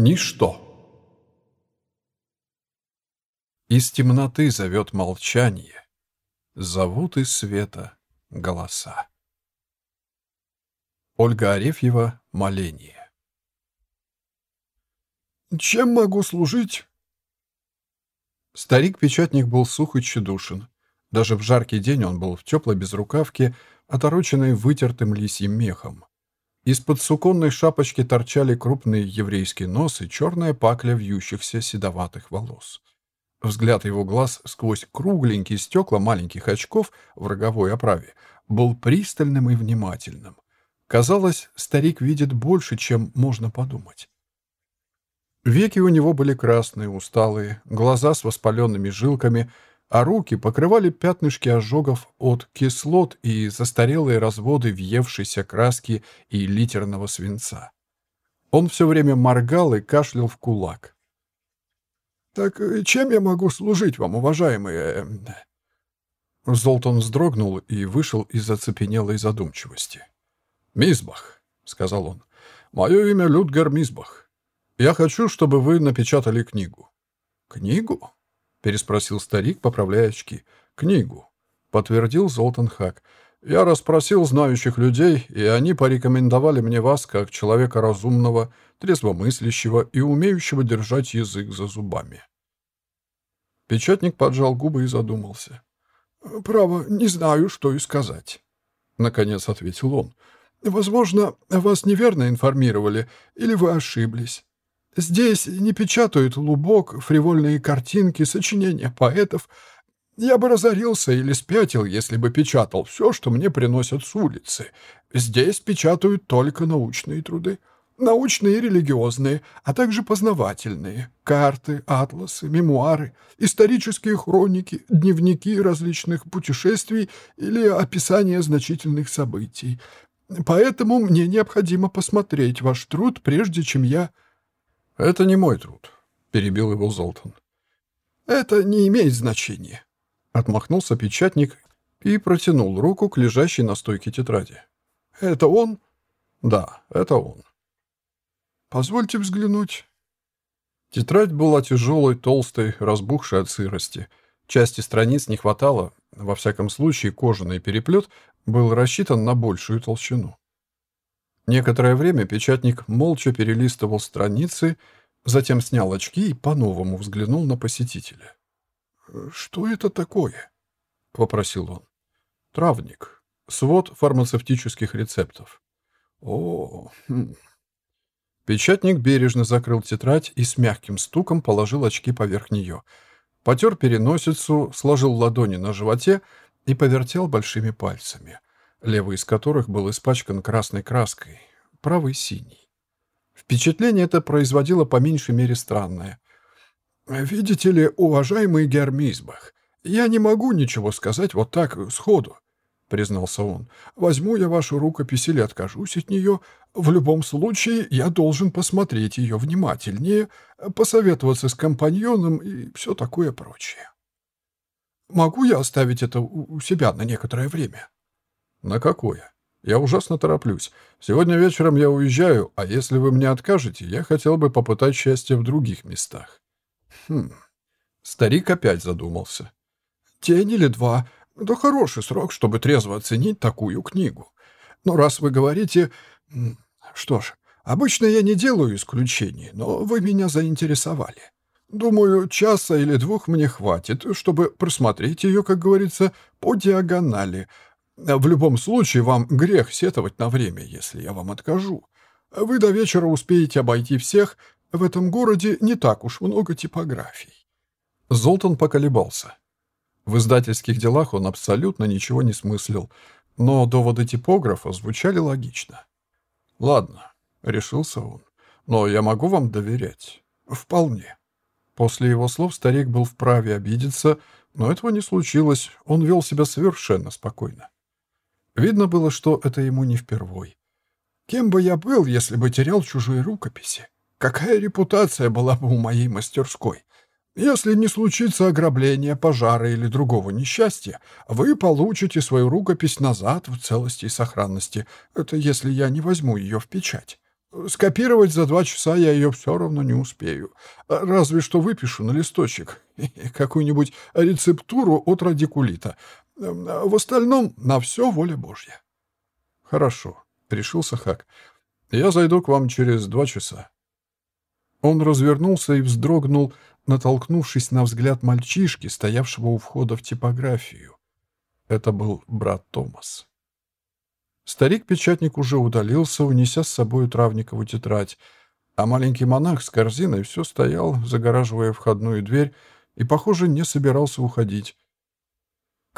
Ничто. Из темноты зовет молчание, Зовут из света голоса. Ольга Арефьева «Моление». «Чем могу служить?» Старик-печатник был сух и тщедушен. Даже в жаркий день он был в теплой безрукавке, отороченной вытертым лисьим мехом. Из-под суконной шапочки торчали крупный еврейский нос и черная пакля вьющихся седоватых волос. Взгляд его глаз сквозь кругленькие стекла маленьких очков в роговой оправе был пристальным и внимательным. Казалось, старик видит больше, чем можно подумать. Веки у него были красные, усталые, глаза с воспаленными жилками — а руки покрывали пятнышки ожогов от кислот и застарелые разводы въевшейся краски и литерного свинца. Он все время моргал и кашлял в кулак. «Так э, чем я могу служить вам, уважаемые?» Золтан вздрогнул и вышел из оцепенелой задумчивости. «Мизбах», — сказал он, — «мое имя Людгар Мизбах. Я хочу, чтобы вы напечатали книгу». «Книгу?» — переспросил старик, поправляя очки. «Книгу», — подтвердил Золтан Хак. «Я расспросил знающих людей, и они порекомендовали мне вас как человека разумного, трезвомыслящего и умеющего держать язык за зубами». Печатник поджал губы и задумался. «Право, не знаю, что и сказать», — наконец ответил он. «Возможно, вас неверно информировали, или вы ошиблись. Здесь не печатают лубок, фривольные картинки, сочинения поэтов. Я бы разорился или спятил, если бы печатал все, что мне приносят с улицы. Здесь печатают только научные труды. Научные и религиозные, а также познавательные. Карты, атласы, мемуары, исторические хроники, дневники различных путешествий или описания значительных событий. Поэтому мне необходимо посмотреть ваш труд, прежде чем я «Это не мой труд», — перебил его Золтан. «Это не имеет значения», — отмахнулся печатник и протянул руку к лежащей на стойке тетради. «Это он?» «Да, это он». «Позвольте взглянуть». Тетрадь была тяжелой, толстой, разбухшей от сырости. Части страниц не хватало, во всяком случае кожаный переплет был рассчитан на большую толщину. Некоторое время печатник молча перелистывал страницы, затем снял очки и по-новому взглянул на посетителя. «Что это такое?» — попросил он. «Травник. Свод фармацевтических рецептов». «О, хм». Печатник бережно закрыл тетрадь и с мягким стуком положил очки поверх нее. Потер переносицу, сложил ладони на животе и повертел большими пальцами левый из которых был испачкан красной краской, правый — синий. Впечатление это производило по меньшей мере странное. «Видите ли, уважаемый Гермизбах, я не могу ничего сказать вот так сходу», — признался он. «Возьму я вашу рукопись или откажусь от нее. В любом случае, я должен посмотреть ее внимательнее, посоветоваться с компаньоном и все такое прочее. Могу я оставить это у себя на некоторое время?» «На какое? Я ужасно тороплюсь. Сегодня вечером я уезжаю, а если вы мне откажете, я хотел бы попытать счастье в других местах». «Хм...» Старик опять задумался. «День или два. Да хороший срок, чтобы трезво оценить такую книгу. Но раз вы говорите... Что ж, обычно я не делаю исключений, но вы меня заинтересовали. Думаю, часа или двух мне хватит, чтобы просмотреть ее, как говорится, по диагонали, в любом случае, вам грех сетовать на время, если я вам откажу. Вы до вечера успеете обойти всех. В этом городе не так уж много типографий». Золтан поколебался. В издательских делах он абсолютно ничего не смыслил, но доводы типографа звучали логично. «Ладно», — решился он, — «но я могу вам доверять?» «Вполне». После его слов старик был вправе обидеться, но этого не случилось, он вел себя совершенно спокойно. Видно было, что это ему не впервой. «Кем бы я был, если бы терял чужие рукописи? Какая репутация была бы у моей мастерской? Если не случится ограбление, пожара или другого несчастья, вы получите свою рукопись назад в целости и сохранности. Это если я не возьму ее в печать. Скопировать за два часа я ее все равно не успею. Разве что выпишу на листочек какую-нибудь рецептуру от радикулита. В остальном на все воля Божья. Хорошо, решился Хак. Я зайду к вам через два часа. Он развернулся и вздрогнул, натолкнувшись на взгляд мальчишки, стоявшего у входа в типографию. Это был брат Томас. Старик-печатник уже удалился, унеся с собой травникову тетрадь, а маленький монах с корзиной все стоял, загораживая входную дверь, и, похоже, не собирался уходить.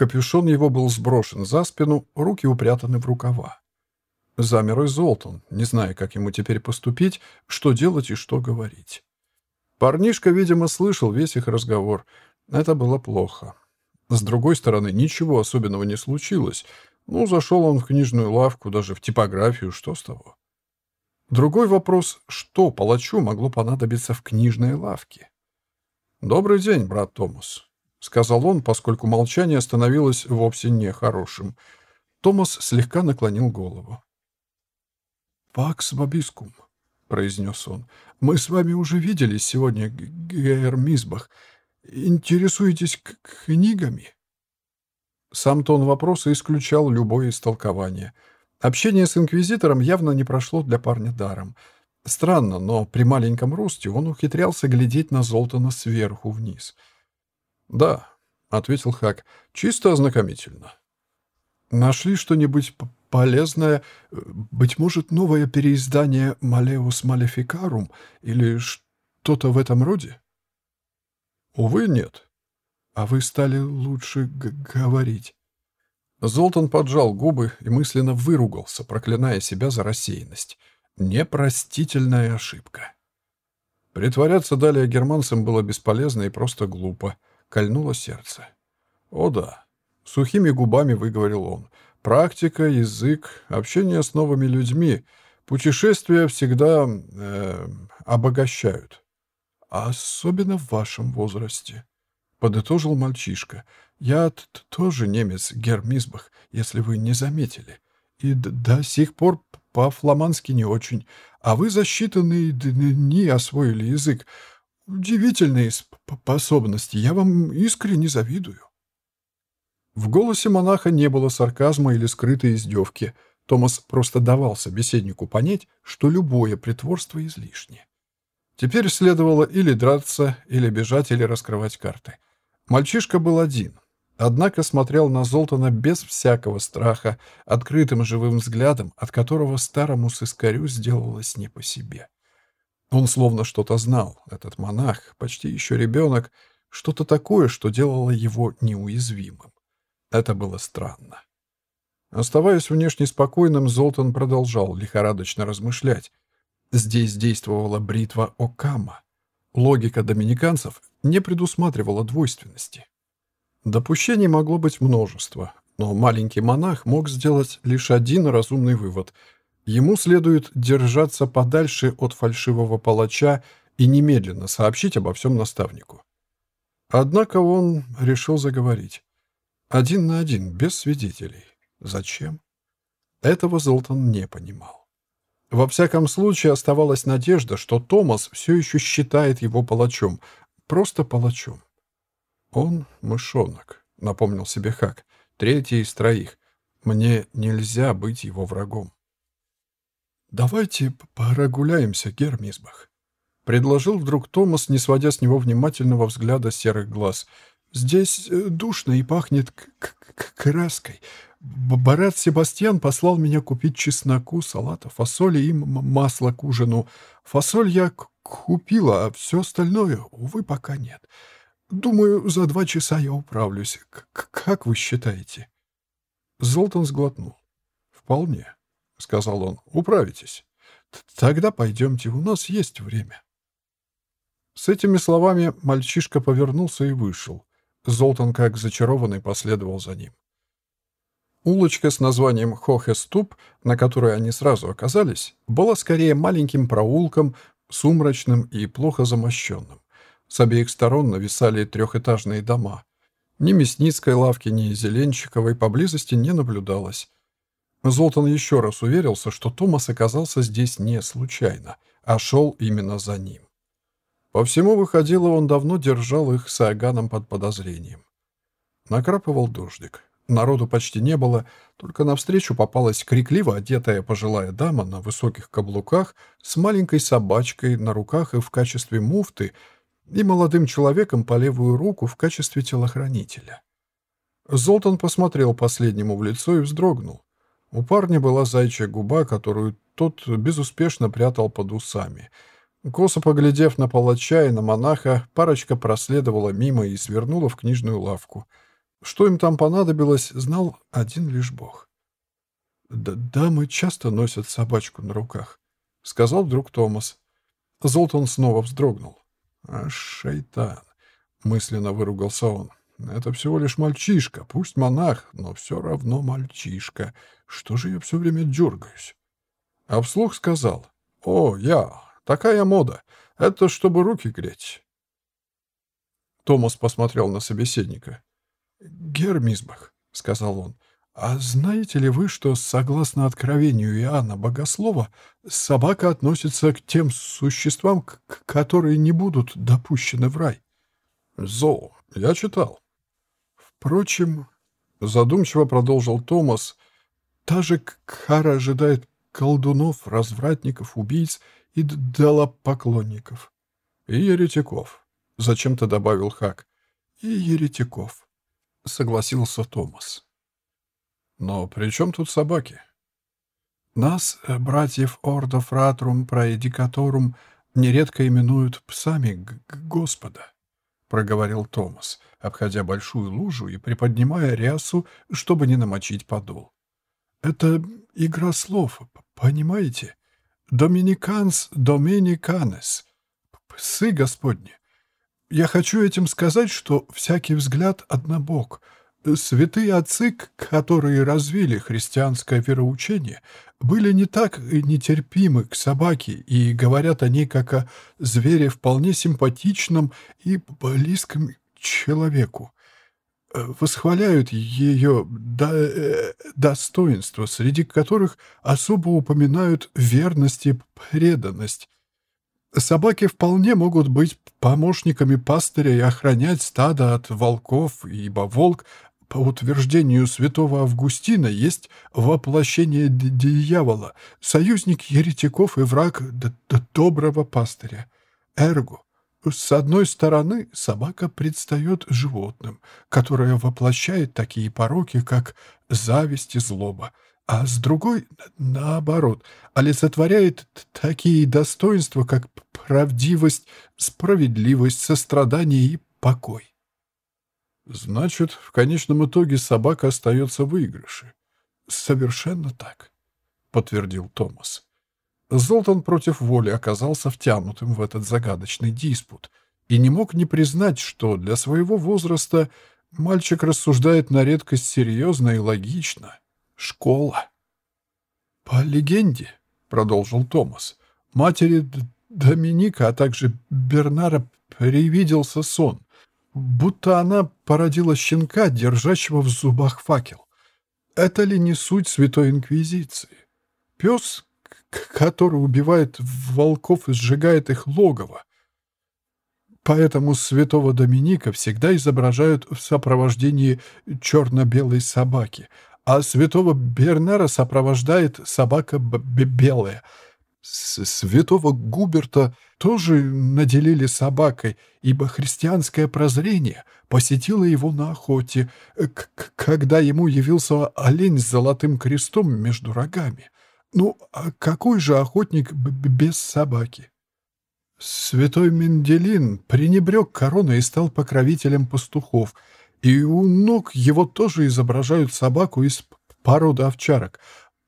Капюшон его был сброшен за спину, руки упрятаны в рукава. Замер и Золтан, не зная, как ему теперь поступить, что делать и что говорить. Парнишка, видимо, слышал весь их разговор. Это было плохо. С другой стороны, ничего особенного не случилось. Ну, зашел он в книжную лавку, даже в типографию, что с того? Другой вопрос, что палачу могло понадобиться в книжной лавке? «Добрый день, брат Томас», — сказал он, поскольку молчание становилось вовсе нехорошим. Томас слегка наклонил голову. «Пакс Бабискум», — произнес он. «Мы с вами уже виделись сегодня, Гейр Мизбах. Интересуетесь книгами?» Сам тон вопроса исключал любое истолкование. Общение с инквизитором явно не прошло для парня даром. Странно, но при маленьком росте он ухитрялся глядеть на Золтана сверху вниз. «Да», — ответил Хак, — «чисто ознакомительно». «Нашли что-нибудь полезное, быть может, новое переиздание «Малеус Малефикарум» или что-то в этом роде? Увы, нет. А вы стали лучше говорить. Золтан поджал губы и мысленно выругался, проклиная себя за рассеянность. Непростительная ошибка. Притворяться далее германцам было бесполезно и просто глупо. Кольнуло сердце. «О да», — сухими губами выговорил он, — Практика, язык, общение с новыми людьми, путешествия всегда э, обогащают. Особенно в вашем возрасте, подытожил мальчишка. Я тоже немец, Гермисбах, если вы не заметили. И до сих пор по-фламандски не очень. А вы за считанные дни освоили язык. Удивительные способности. Я вам искренне завидую. В голосе монаха не было сарказма или скрытой издевки. Томас просто давал собеседнику понять, что любое притворство излишне. Теперь следовало или драться, или бежать, или раскрывать карты. Мальчишка был один, однако смотрел на Золтана без всякого страха, открытым живым взглядом, от которого старому сыскарю сделалось не по себе. Он словно что-то знал, этот монах, почти еще ребенок, что-то такое, что делало его неуязвимым. Это было странно. Оставаясь внешне спокойным, Золтан продолжал лихорадочно размышлять. Здесь действовала бритва Окама. Логика доминиканцев не предусматривала двойственности. Допущений могло быть множество, но маленький монах мог сделать лишь один разумный вывод. Ему следует держаться подальше от фальшивого палача и немедленно сообщить обо всем наставнику. Однако он решил заговорить. Один на один, без свидетелей. Зачем? Этого Золтан не понимал. Во всяком случае, оставалась надежда, что Томас все еще считает его палачом. Просто палачом. «Он мышонок», — напомнил себе Хак. «Третий из троих. Мне нельзя быть его врагом». «Давайте прогуляемся, Гермисбах», — предложил вдруг Томас, не сводя с него внимательного взгляда серых глаз — Здесь э, душно и пахнет краской. Барат Себастьян послал меня купить чесноку, салата, фасоли и масла к ужину. Фасоль я купила, а все остальное, увы, пока нет. Думаю, за два часа я управлюсь. К как вы считаете?» Золтан сглотнул. «Вполне», — сказал он. «Управитесь. Тогда пойдемте, у нас есть время». С этими словами мальчишка повернулся и вышел. Золтан, как зачарованный, последовал за ним. Улочка с названием Хохеступ, на которой они сразу оказались, была скорее маленьким проулком, сумрачным и плохо замощенным. С обеих сторон нависали трехэтажные дома. Ни мясницкой лавки, ни зеленчиковой поблизости не наблюдалось. Золтан еще раз уверился, что Томас оказался здесь не случайно, а шел именно за ним. По всему выходило, он давно держал их с Аганом под подозрением. Накрапывал дождик. Народу почти не было, только навстречу попалась крикливо одетая пожилая дама на высоких каблуках с маленькой собачкой на руках и в качестве муфты и молодым человеком по левую руку в качестве телохранителя. Золтан посмотрел последнему в лицо и вздрогнул. У парня была зайчья губа, которую тот безуспешно прятал под усами. Косо поглядев на палача и на монаха, парочка проследовала мимо и свернула в книжную лавку — что им там понадобилось, знал один лишь Бог. «Да дамы часто носят собачку на руках», — сказал вдруг Томас. Золтан снова вздрогнул. «А, шайтан!» — мысленно выругался он. «Это всего лишь мальчишка, пусть монах, но все равно мальчишка. Что же я все время дергаюсь?» А вслух сказал. «О, я! Такая мода! Это чтобы руки греть!» Томас посмотрел на собеседника. «Гермизбах», — сказал он, — «а знаете ли вы, что, согласно откровению Иоанна Богослова, собака относится к тем существам, которые не будут допущены в рай?» «Зо, я читал». «Впрочем», — задумчиво продолжил Томас, — «та же кара ожидает колдунов, развратников, убийц и поклонников «И еретиков», — зачем-то добавил Хак. «И еретиков». — согласился Томас. «Но при чем тут собаки?» «Нас, э, братьев Ордо Фратрум Праедикаторум, нередко именуют псами Господа», — проговорил Томас, обходя большую лужу и приподнимая рясу, чтобы не намочить подол. «Это игра слов, понимаете? Доминиканс доминиканес. Псы Господни. Я хочу этим сказать, что всякий взгляд однобок. Святые отцы, которые развили христианское вероучение, были не так нетерпимы к собаке и говорят о ней как о звере вполне симпатичном и близком человеку. Восхваляют ее до, э, достоинства, среди которых особо упоминают верность и преданность, Собаки вполне могут быть помощниками пастыря и охранять стадо от волков, ибо волк, по утверждению святого Августина, есть воплощение дьявола, союзник еретиков и враг доброго пастыря. Эрго. С одной стороны, собака предстает животным, которое воплощает такие пороки, как зависть и злоба, а с другой, наоборот, олицетворяет такие достоинства, как правдивость, справедливость, сострадание и покой. Значит, в конечном итоге собака остается в выигрыше. Совершенно так, подтвердил Томас. Золтан против воли оказался втянутым в этот загадочный диспут и не мог не признать, что для своего возраста мальчик рассуждает на редкость серьезно и логично школа. «По легенде», — продолжил Томас, — «матери Доминика, а также Бернара привиделся сон, будто она породила щенка, держащего в зубах факел. Это ли не суть Святой Инквизиции? Пес, который убивает волков и сжигает их логово. Поэтому святого Доминика всегда изображают в сопровождении черно-белой собаки — а святого Бернера сопровождает собака белая. Святого Губерта тоже наделили собакой, ибо христианское прозрение посетило его на охоте, когда ему явился олень с золотым крестом между рогами. Ну, а какой же охотник без собаки? Святой Менделин пренебрег короной и стал покровителем пастухов — и у ног его тоже изображают собаку из породы овчарок.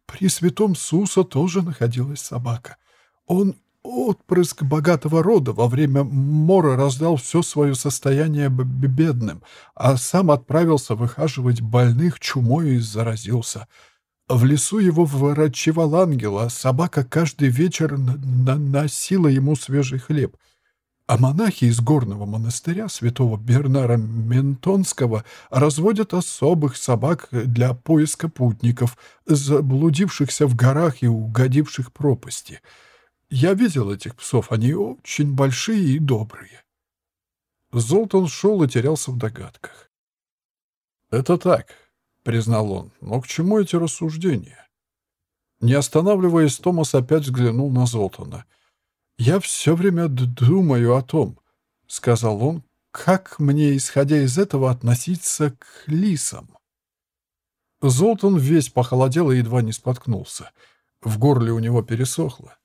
При святом Суса тоже находилась собака. Он отпрыск богатого рода во время мора раздал все свое состояние бедным, а сам отправился выхаживать больных чумой и заразился. В лесу его врачевал ангел, а собака каждый вечер носила ему свежий хлеб — а монахи из горного монастыря святого Бернара Ментонского разводят особых собак для поиска путников, заблудившихся в горах и угодивших пропасти. Я видел этих псов, они очень большие и добрые. Золтан шел и терялся в догадках. «Это так», — признал он, — «но к чему эти рассуждения?» Не останавливаясь, Томас опять взглянул на Золтана — «Я все время думаю о том», — сказал он, «как мне, исходя из этого, относиться к лисам». Золтан весь похолодел и едва не споткнулся. В горле у него пересохло.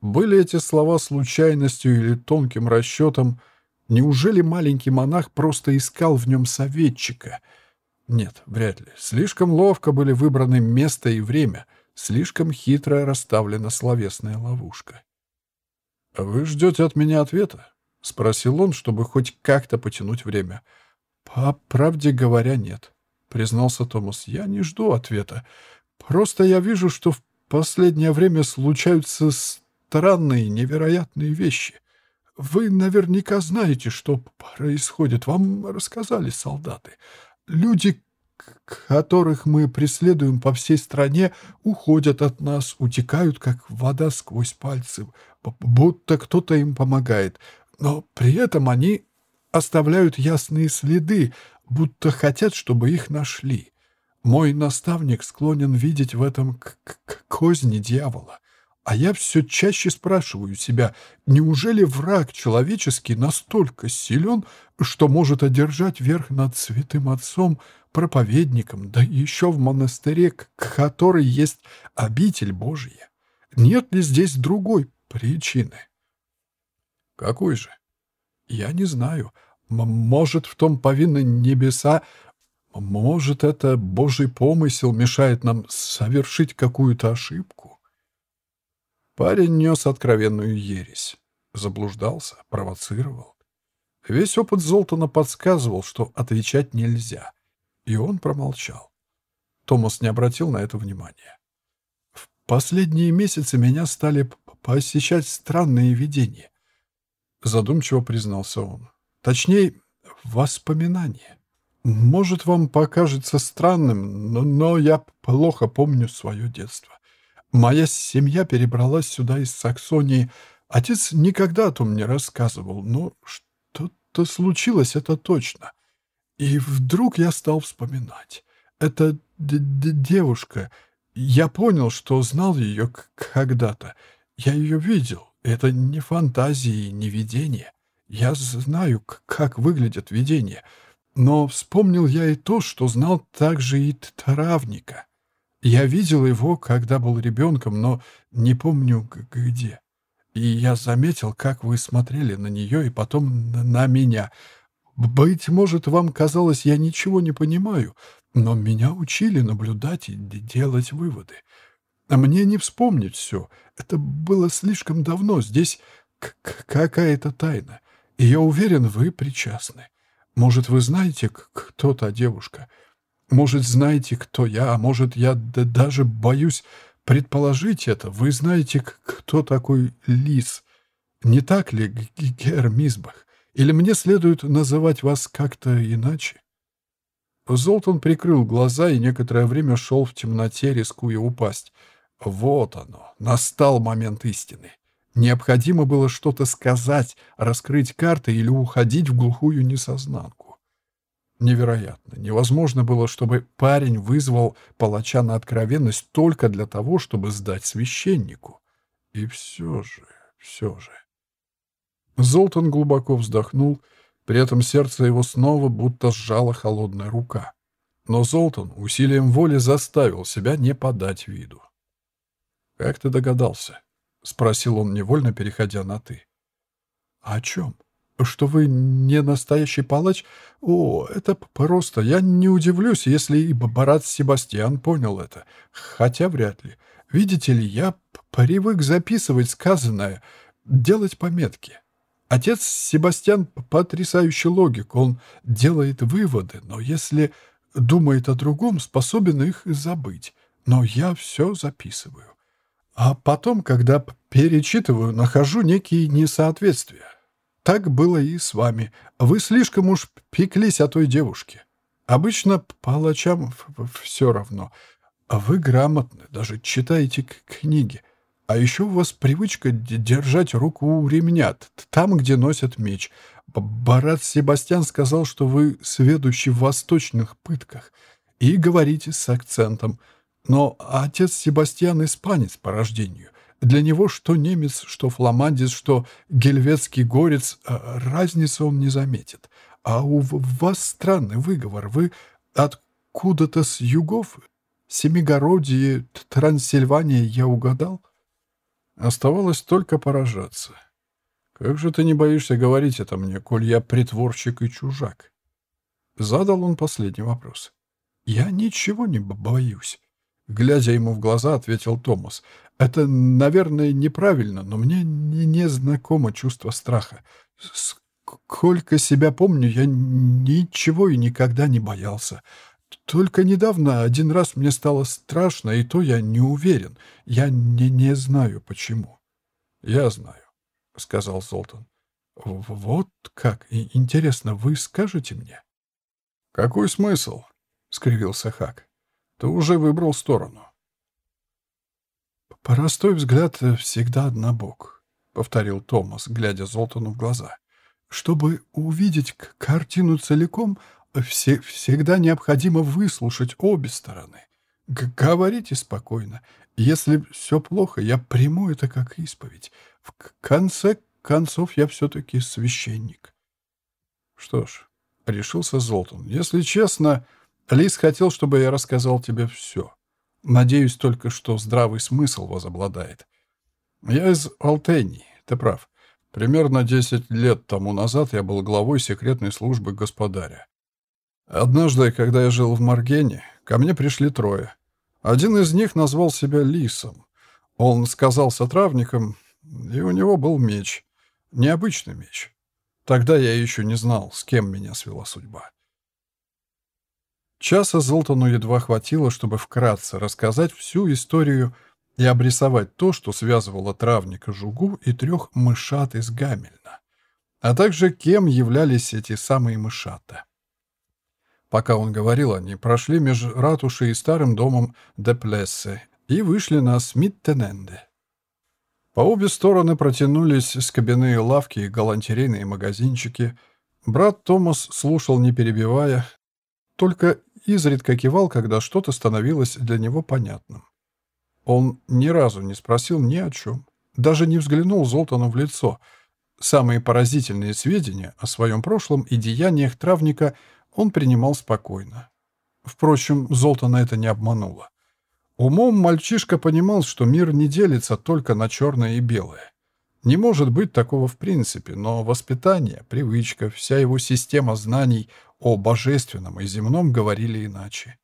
Были эти слова случайностью или тонким расчетом? Неужели маленький монах просто искал в нем советчика? Нет, вряд ли. Слишком ловко были выбраны место и время, слишком хитро расставлена словесная ловушка. «Вы ждете от меня ответа?» — спросил он, чтобы хоть как-то потянуть время. «По правде говоря, нет», — признался Томас. «Я не жду ответа. Просто я вижу, что в последнее время случаются странные, невероятные вещи. Вы наверняка знаете, что происходит. Вам рассказали солдаты. Люди, которых мы преследуем по всей стране, уходят от нас, утекают, как вода сквозь пальцы, будто кто-то им помогает. Но при этом они оставляют ясные следы, будто хотят, чтобы их нашли. Мой наставник склонен видеть в этом козни дьявола. А я все чаще спрашиваю себя, неужели враг человеческий настолько силен, что может одержать верх над святым отцом, проповедником, да еще в монастыре, который есть обитель Божья? Нет ли здесь другой причины? Какой же? Я не знаю. М может, в том повинны небеса, может, это Божий помысел мешает нам совершить какую-то ошибку? Парень нес откровенную ересь. Заблуждался, провоцировал. Весь опыт Золтана подсказывал, что отвечать нельзя. И он промолчал. Томас не обратил на это внимания. В последние месяцы меня стали посещать странные видения. Задумчиво признался он. Точнее, воспоминания. Может, вам покажется странным, но, но я плохо помню свое детство. Моя семья перебралась сюда из Саксонии. Отец никогда о том не рассказывал, но что-то случилось, это точно. И вдруг я стал вспоминать. Это девушка. Я понял, что знал ее когда-то. Я ее видел. Это не фантазии, не видение. Я знаю, как выглядят видения. Но вспомнил я и то, что знал также и травника. Я видел его, когда был ребенком, но не помню где. И я заметил, как вы смотрели на нее и потом на меня — быть может, вам казалось, я ничего не понимаю, но меня учили наблюдать и делать выводы. А мне не вспомнить все. Это было слишком давно. Здесь какая-то тайна. И я уверен, вы причастны. Может, вы знаете, кто та девушка? Может, знаете, кто я? А может, я даже боюсь предположить это. Вы знаете, кто такой лис? Не так ли, Гер Мисбах? Или мне следует называть вас как-то иначе?» Золтан прикрыл глаза и некоторое время шел в темноте, рискуя упасть. Вот оно, настал момент истины. Необходимо было что-то сказать, раскрыть карты или уходить в глухую несознанку. Невероятно, невозможно было, чтобы парень вызвал палача на откровенность только для того, чтобы сдать священнику. И все же, все же... Золтан глубоко вздохнул, при этом сердце его снова будто сжала холодная рука. Но Золтан усилием воли заставил себя не подать виду. «Как ты догадался?» — спросил он, невольно переходя на «ты». «О чем? Что вы не настоящий палач? О, это просто. Я не удивлюсь, если и брат Себастьян понял это. Хотя вряд ли. Видите ли, я привык записывать сказанное, делать пометки. Отец Себастьян — потрясающий логик, он делает выводы, но если думает о другом, способен их забыть. Но я все записываю. А потом, когда перечитываю, нахожу некие несоответствия. так было и с вами. Вы слишком уж пеклись о той девушке. Обычно палачам все равно. Вы грамотны, даже читаете книги. А еще у вас привычка держать руку у ремня, там, где носят меч. Барат Себастьян сказал, что вы сведущий в восточных пытках и говорите с акцентом. Но отец Себастьян испанец по рождению. Для него что немец, что фламандец, что гельветский горец, а, разницы он не заметит. А у вас странный выговор. Вы откуда-то с югов? Семигородие, Трансильвания, я угадал? Оставалось только поражаться. «Как же ты не боишься говорить это мне, коль я притворщик и чужак?» Задал он последний вопрос. «Я ничего не боюсь», — глядя ему в глаза, ответил Томас. «Это, наверное, неправильно, но мне не, не знакомо чувство страха. Сколько себя помню, я ничего и никогда не боялся. Только недавно один раз мне стало страшно, и то я не уверен. Я не, не знаю, почему. — Я знаю, — сказал Золтан. — Вот как? И интересно, вы скажете мне? — Какой смысл? — скривился Хак. — Ты уже выбрал сторону. — Простой взгляд всегда однобок, — повторил Томас, глядя Золтану в глаза. — Чтобы увидеть картину целиком — все, всегда необходимо выслушать обе стороны. Г говорите спокойно. Если все плохо, я приму это как исповедь. В конце концов, я все-таки священник. Что ж, решился Золтан. Если честно, Лис хотел, чтобы я рассказал тебе все. Надеюсь только, что здравый смысл возобладает. Я из Алтении, ты прав. Примерно десять лет тому назад я был главой секретной службы господаря. Однажды, когда я жил в Маргене, ко мне пришли трое. Один из них назвал себя Лисом. Он сказался травником, и у него был меч. Необычный меч. Тогда я еще не знал, с кем меня свела судьба. Часа Золтану едва хватило, чтобы вкратце рассказать всю историю и обрисовать то, что связывало травника Жугу и трех мышат из Гамельна, а также кем являлись эти самые мышата. Пока он говорил, они прошли между ратушей и старым домом де Плессе и вышли на Смиттененде. По обе стороны протянулись скобяные лавки и галантерейные магазинчики. Брат Томас слушал, не перебивая, только изредка кивал, когда что-то становилось для него понятным. Он ни разу не спросил ни о чем, даже не взглянул Золтану в лицо. Самые поразительные сведения о своем прошлом и деяниях травника – он принимал спокойно. Впрочем, Золтана это не обмануло. Умом мальчишка понимал, что мир не делится только на черное и белое. Не может быть такого в принципе, но воспитание, привычка, вся его система знаний о божественном и земном говорили иначе.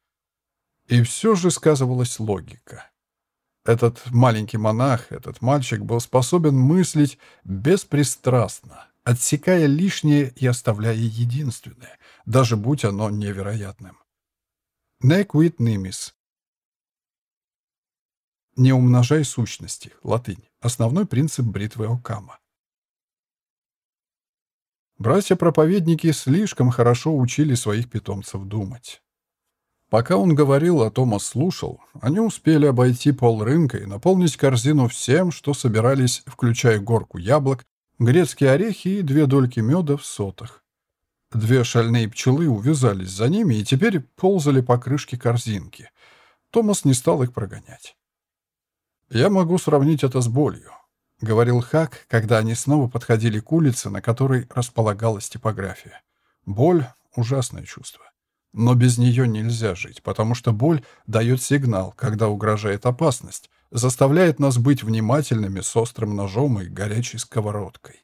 И все же сказывалась логика. Этот маленький монах, этот мальчик был способен мыслить беспристрастно, отсекая лишнее и оставляя единственное, даже будь оно невероятным. Не quid nimis. Не умножай сущности. Латынь. Основной принцип бритвы Окама. Братья-проповедники слишком хорошо учили своих питомцев думать. Пока он говорил, а Томас слушал, они успели обойти пол рынка и наполнить корзину всем, что собирались, включая горку яблок, грецкие орехи и две дольки меда в сотах. Две шальные пчелы увязались за ними и теперь ползали по крышке корзинки. Томас не стал их прогонять. «Я могу сравнить это с болью», — говорил Хак, когда они снова подходили к улице, на которой располагалась типография. «Боль — ужасное чувство. Но без нее нельзя жить, потому что боль дает сигнал, когда угрожает опасность, заставляет нас быть внимательными с острым ножом и горячей сковородкой.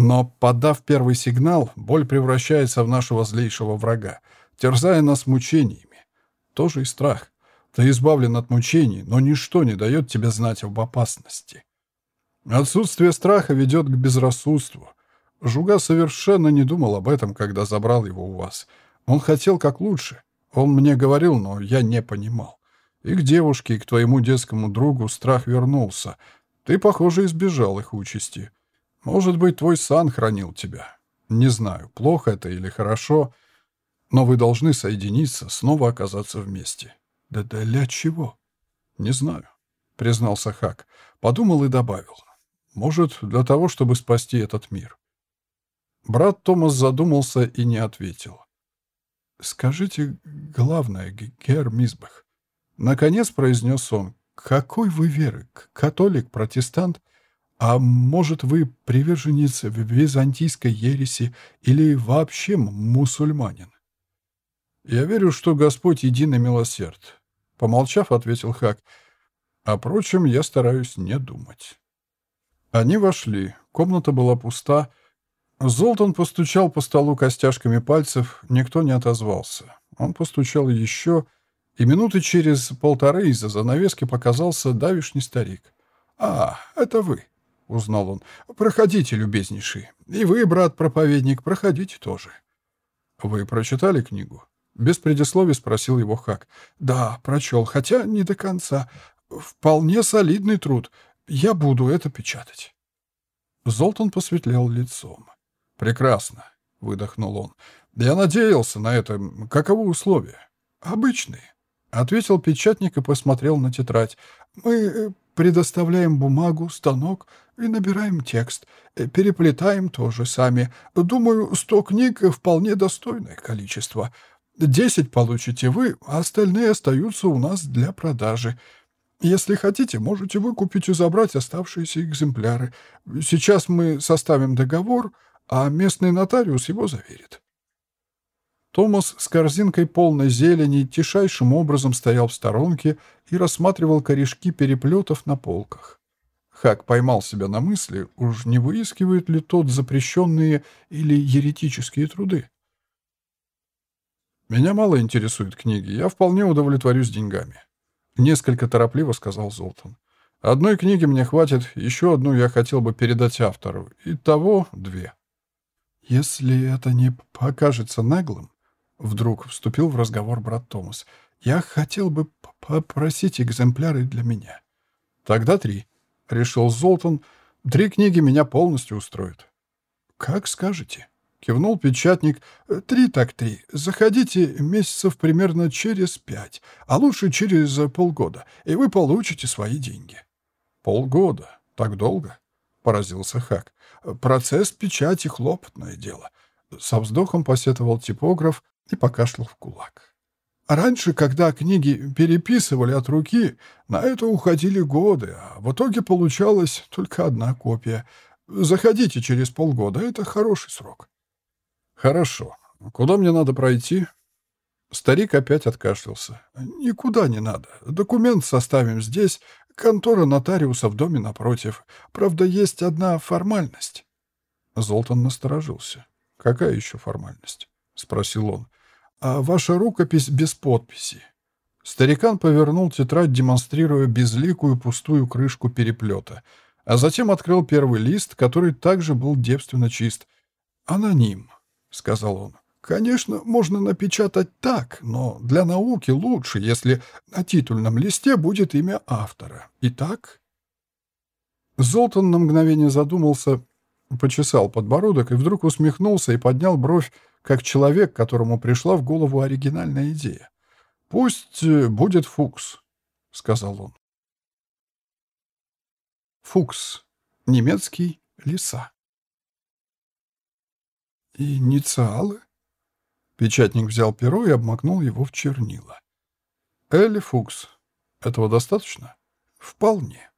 Но, подав первый сигнал, боль превращается в нашего злейшего врага, терзая нас мучениями. Тоже и страх. Ты избавлен от мучений, но ничто не дает тебе знать об опасности. Отсутствие страха ведет к безрассудству. Жуга совершенно не думал об этом, когда забрал его у вас. Он хотел как лучше. Он мне говорил, но я не понимал. И к девушке, и к твоему детскому другу страх вернулся. Ты, похоже, избежал их участи. Может быть, твой сан хранил тебя. Не знаю, плохо это или хорошо, но вы должны соединиться, снова оказаться вместе. Да для чего? Не знаю, признался Хак. Подумал и добавил. Может, для того, чтобы спасти этот мир. Брат Томас задумался и не ответил. «Скажите главное, Гер Мизбах». Наконец произнес он. «Какой вы веры? Католик, протестант? А может, вы приверженец византийской ереси или вообще мусульманин?» «Я верю, что Господь един и милосерд», — помолчав, ответил Хак. «О прочем я стараюсь не думать». Они вошли. Комната была пуста. Золтан постучал по столу костяшками пальцев. Никто не отозвался. Он постучал еще, и минуты через полторы из-за занавески показался давишний старик. «А, это вы», — узнал он. «Проходите, любезнейший. И вы, брат-проповедник, проходите тоже». «Вы прочитали книгу?» Без предисловий спросил его Хак. «Да, прочел, хотя не до конца. Вполне солидный труд. Я буду это печатать». Золтан посветлел лицом. «Прекрасно», — выдохнул он. «Я надеялся на это. Каковы условия?» «Обычные», — ответил печатник и посмотрел на тетрадь. «Мы э, предоставляем бумагу, станок и набираем текст. Э, переплетаем тоже сами. Думаю, сто книг — вполне достойное количество. Десять получите вы, а остальные остаются у нас для продажи. Если хотите, можете выкупить и забрать оставшиеся экземпляры. Сейчас мы составим договор, а местный нотариус его заверит». Томас с корзинкой полной зелени тишайшим образом стоял в сторонке и рассматривал корешки переплетов на полках. Хак поймал себя на мысли, уж не выискивает ли тот запрещенные или еретические труды. «Меня мало интересуют книги. Я вполне удовлетворюсь деньгами», — несколько торопливо сказал Золтан. «Одной книги мне хватит, еще одну я хотел бы передать автору. Итого две». «Если это не покажется наглым», — вдруг вступил в разговор брат Томас, «я хотел бы попросить экземпляры для меня». «Тогда три», — решил Золтан. «Три книги меня полностью устроят». «Как скажете». Кивнул печатник. «Три так три. Заходите месяцев примерно через пять, а лучше через полгода, и вы получите свои деньги». «Полгода? Так долго?» — поразился Хак. «Процесс печати — хлопотное дело». Со вздохом посетовал типограф и покашлял в кулак. Раньше, когда книги переписывали от руки, на это уходили годы, а в итоге получалась только одна копия. Заходите через полгода, это хороший срок. «Хорошо. Куда мне надо пройти?» Старик опять откашлялся. «Никуда не надо. Документ составим здесь. Контора нотариуса в доме напротив. Правда, есть одна формальность». Золтан насторожился. «Какая еще формальность?» — спросил он. «А ваша рукопись без подписи». Старикан повернул тетрадь, демонстрируя безликую пустую крышку переплета, а затем открыл первый лист, который также был девственно чист. «Аноним». — сказал он. «Конечно, можно напечатать так, но для науки лучше, если на титульном листе будет имя автора. Итак...» Золтан на мгновение задумался, почесал подбородок и вдруг усмехнулся и поднял бровь, как человек, которому пришла в голову оригинальная идея. «Пусть э, будет Фукс», — сказал он. Фукс. Немецкий. Лиса. «Инициалы?» Печатник взял перо и обмакнул его в чернила. «Элли Фукс. Этого достаточно?» «Вполне».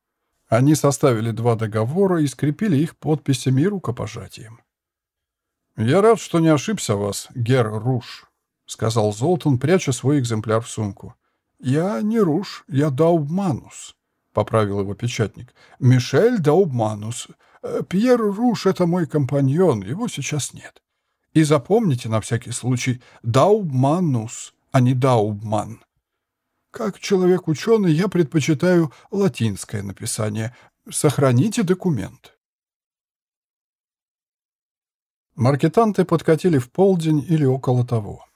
Они составили два договора и скрепили их подписями и рукопожатием. «Я рад, что не ошибся вас, Гер Руш», — сказал Золтан, пряча свой экземпляр в сумку. «Я не Руш, я Даубманус», — поправил его печатник. «Мишель Даубманус. Э, Пьер Руш — это мой компаньон, его сейчас нет. И запомните на всякий случай «даубманус», а не «даубман». Как человек-ученый я предпочитаю латинское написание. Сохраните документ. Маркетанты подкатили в полдень или около того.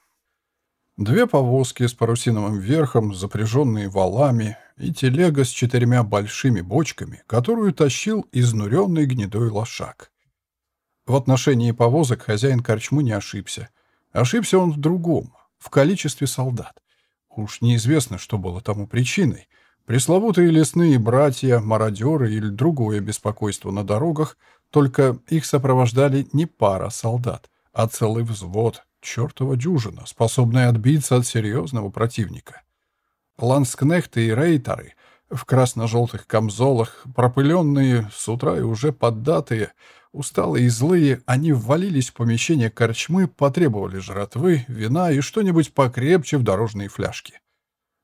Две повозки с парусиновым верхом, запряженные валами, и телега с четырьмя большими бочками, которую тащил изнуренный гнедой лошак — В отношении повозок хозяин корчмы не ошибся. Ошибся он в другом, в количестве солдат. Уж неизвестно, что было тому причиной. Пресловутые лесные братья, мародеры или другое беспокойство на дорогах, только их сопровождали не пара солдат, а целый взвод, чертова дюжина, способная отбиться от серьезного противника. Ланскнехты и рейтеры в красно-желтых камзолах, пропыленные с утра и уже поддатые, усталые и злые, они ввалились в помещение корчмы, потребовали жратвы, вина и что-нибудь покрепче в дорожные фляжки.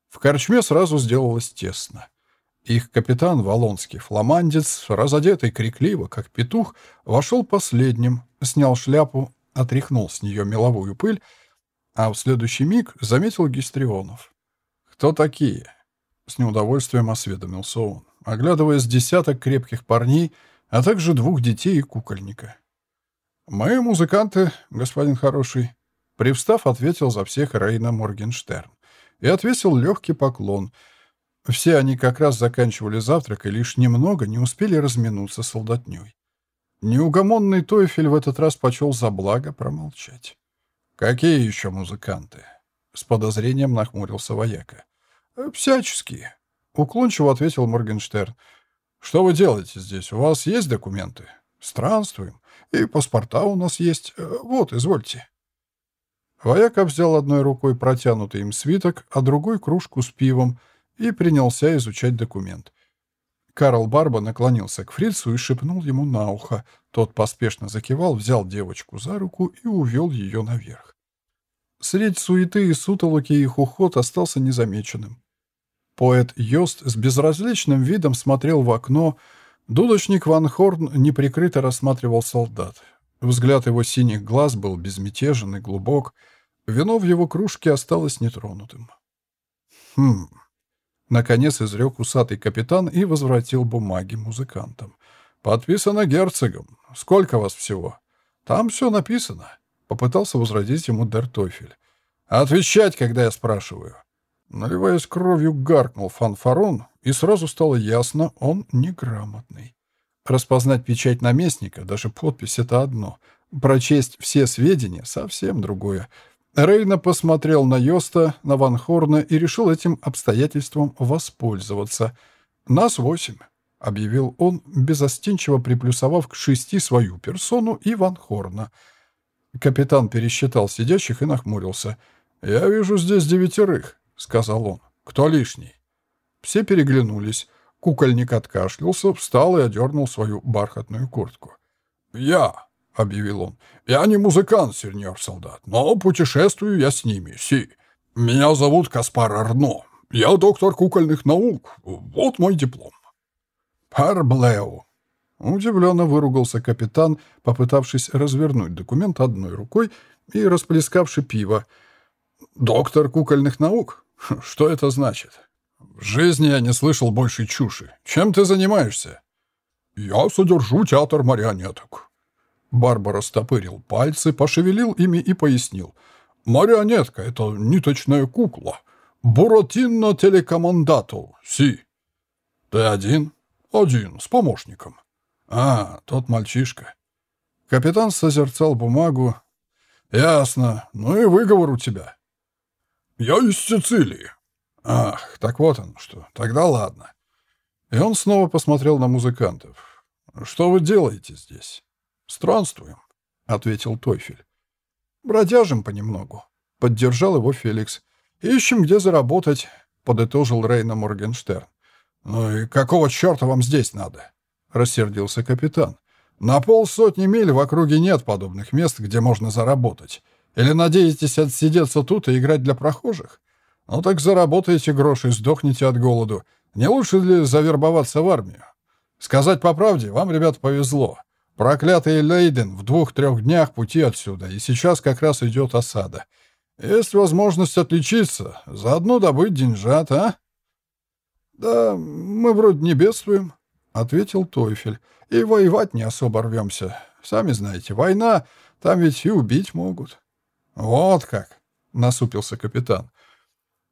В корчме сразу сделалось тесно. Их капитан, Волонский фламандец, разодетый крикливо, как петух, вошел последним, снял шляпу, отряхнул с нее меловую пыль, а в следующий миг заметил Гистрионов. «Кто такие?» — с неудовольствием осведомился он, оглядывая с десяток крепких парней, а также двух детей и кукольника. «Мы музыканты, господин хороший», — привстав, ответил за всех Рейна Моргенштерн и отвесил легкий поклон. Все они как раз заканчивали завтрак и лишь немного не успели разминуться солдатней. Неугомонный Тойфель в этот раз почел за благо промолчать. «Какие еще музыканты?» — с подозрением нахмурился вояка. «Всяческие», — уклончиво ответил Моргенштерн. «Что вы делаете здесь? У вас есть документы?» «Странствуем. И паспорта у нас есть. Вот, извольте». Вояка взял одной рукой протянутый им свиток, а другой — кружку с пивом, и принялся изучать документ. Карл Барба наклонился к фрицу и шепнул ему на ухо. Тот поспешно закивал, взял девочку за руку и увел ее наверх. Средь суеты и сутолоки их уход остался незамеченным. Поэт Йост с безразличным видом смотрел в окно, дудочник Ван Хорн неприкрыто рассматривал солдат. Взгляд его синих глаз был безмятежен и глубок. Вино в его кружке осталось нетронутым. «Хм...» Наконец изрек усатый капитан и возвратил бумаги музыкантам. «Подписано герцогом. Сколько вас всего?» «Там все написано», — попытался возразить ему Дертофель. «Отвечать, когда я спрашиваю». Наливаясь кровью, гаркнул фанфарон, и сразу стало ясно, он неграмотный. Распознать печать наместника, даже подпись — это одно. Прочесть все сведения — совсем другое. Рейна посмотрел на Йоста, на Ван Хорна и решил этим обстоятельством воспользоваться. «Нас восемь», — объявил он, безостенчиво приплюсовав к шести свою персону и Ван Хорна. Капитан пересчитал сидящих и нахмурился. «Я вижу здесь девятерых», — сказал он. «Кто лишний?» Все переглянулись. Кукольник откашлялся, встал и одернул свою бархатную куртку. «Я», — объявил он, — «я не музыкант, сеньор-солдат, но путешествую я с ними, си. Меня зовут Каспар Арно. Я доктор кукольных наук. Вот мой диплом». «Парблеу», — удивленно выругался капитан, попытавшись развернуть документ одной рукой и расплескавши пиво. «Доктор кукольных наук? Что это значит?» В жизни я не слышал больше чуши. Чем ты занимаешься? Я содержу театр марионеток. Барбара стопырил пальцы, пошевелил ими и пояснил. Марионетка — это ниточная кукла. Буратино телекомандату. Си. Ты один? Один, с помощником. А, тот мальчишка. Капитан созерцал бумагу. Ясно. Ну и выговор у тебя. Я из Сицилии. «Ах, так вот он что. Тогда ладно». И он снова посмотрел на музыкантов. «Что вы делаете здесь?» «Странствуем», — ответил Тойфель. «Бродяжим понемногу», — поддержал его Феликс. «Ищем, где заработать», — подытожил Рейна Моргенштерн. «Ну и какого черта вам здесь надо?» — рассердился капитан. «На полсотни миль в округе нет подобных мест, где можно заработать. Или надеетесь отсидеться тут и играть для прохожих? Ну так заработаете гроши и сдохнете от голоду. Не лучше ли завербоваться в армию? Сказать по правде, вам, ребят, повезло. Проклятый Лейден в двух-трех днях пути отсюда, и сейчас как раз идет осада. Есть возможность отличиться, заодно добыть деньжат, а? «Да, мы вроде не бедствуем», — ответил Тойфель. «И воевать не особо рвемся. Сами знаете, война, там ведь и убить могут». «Вот как», — насупился капитан.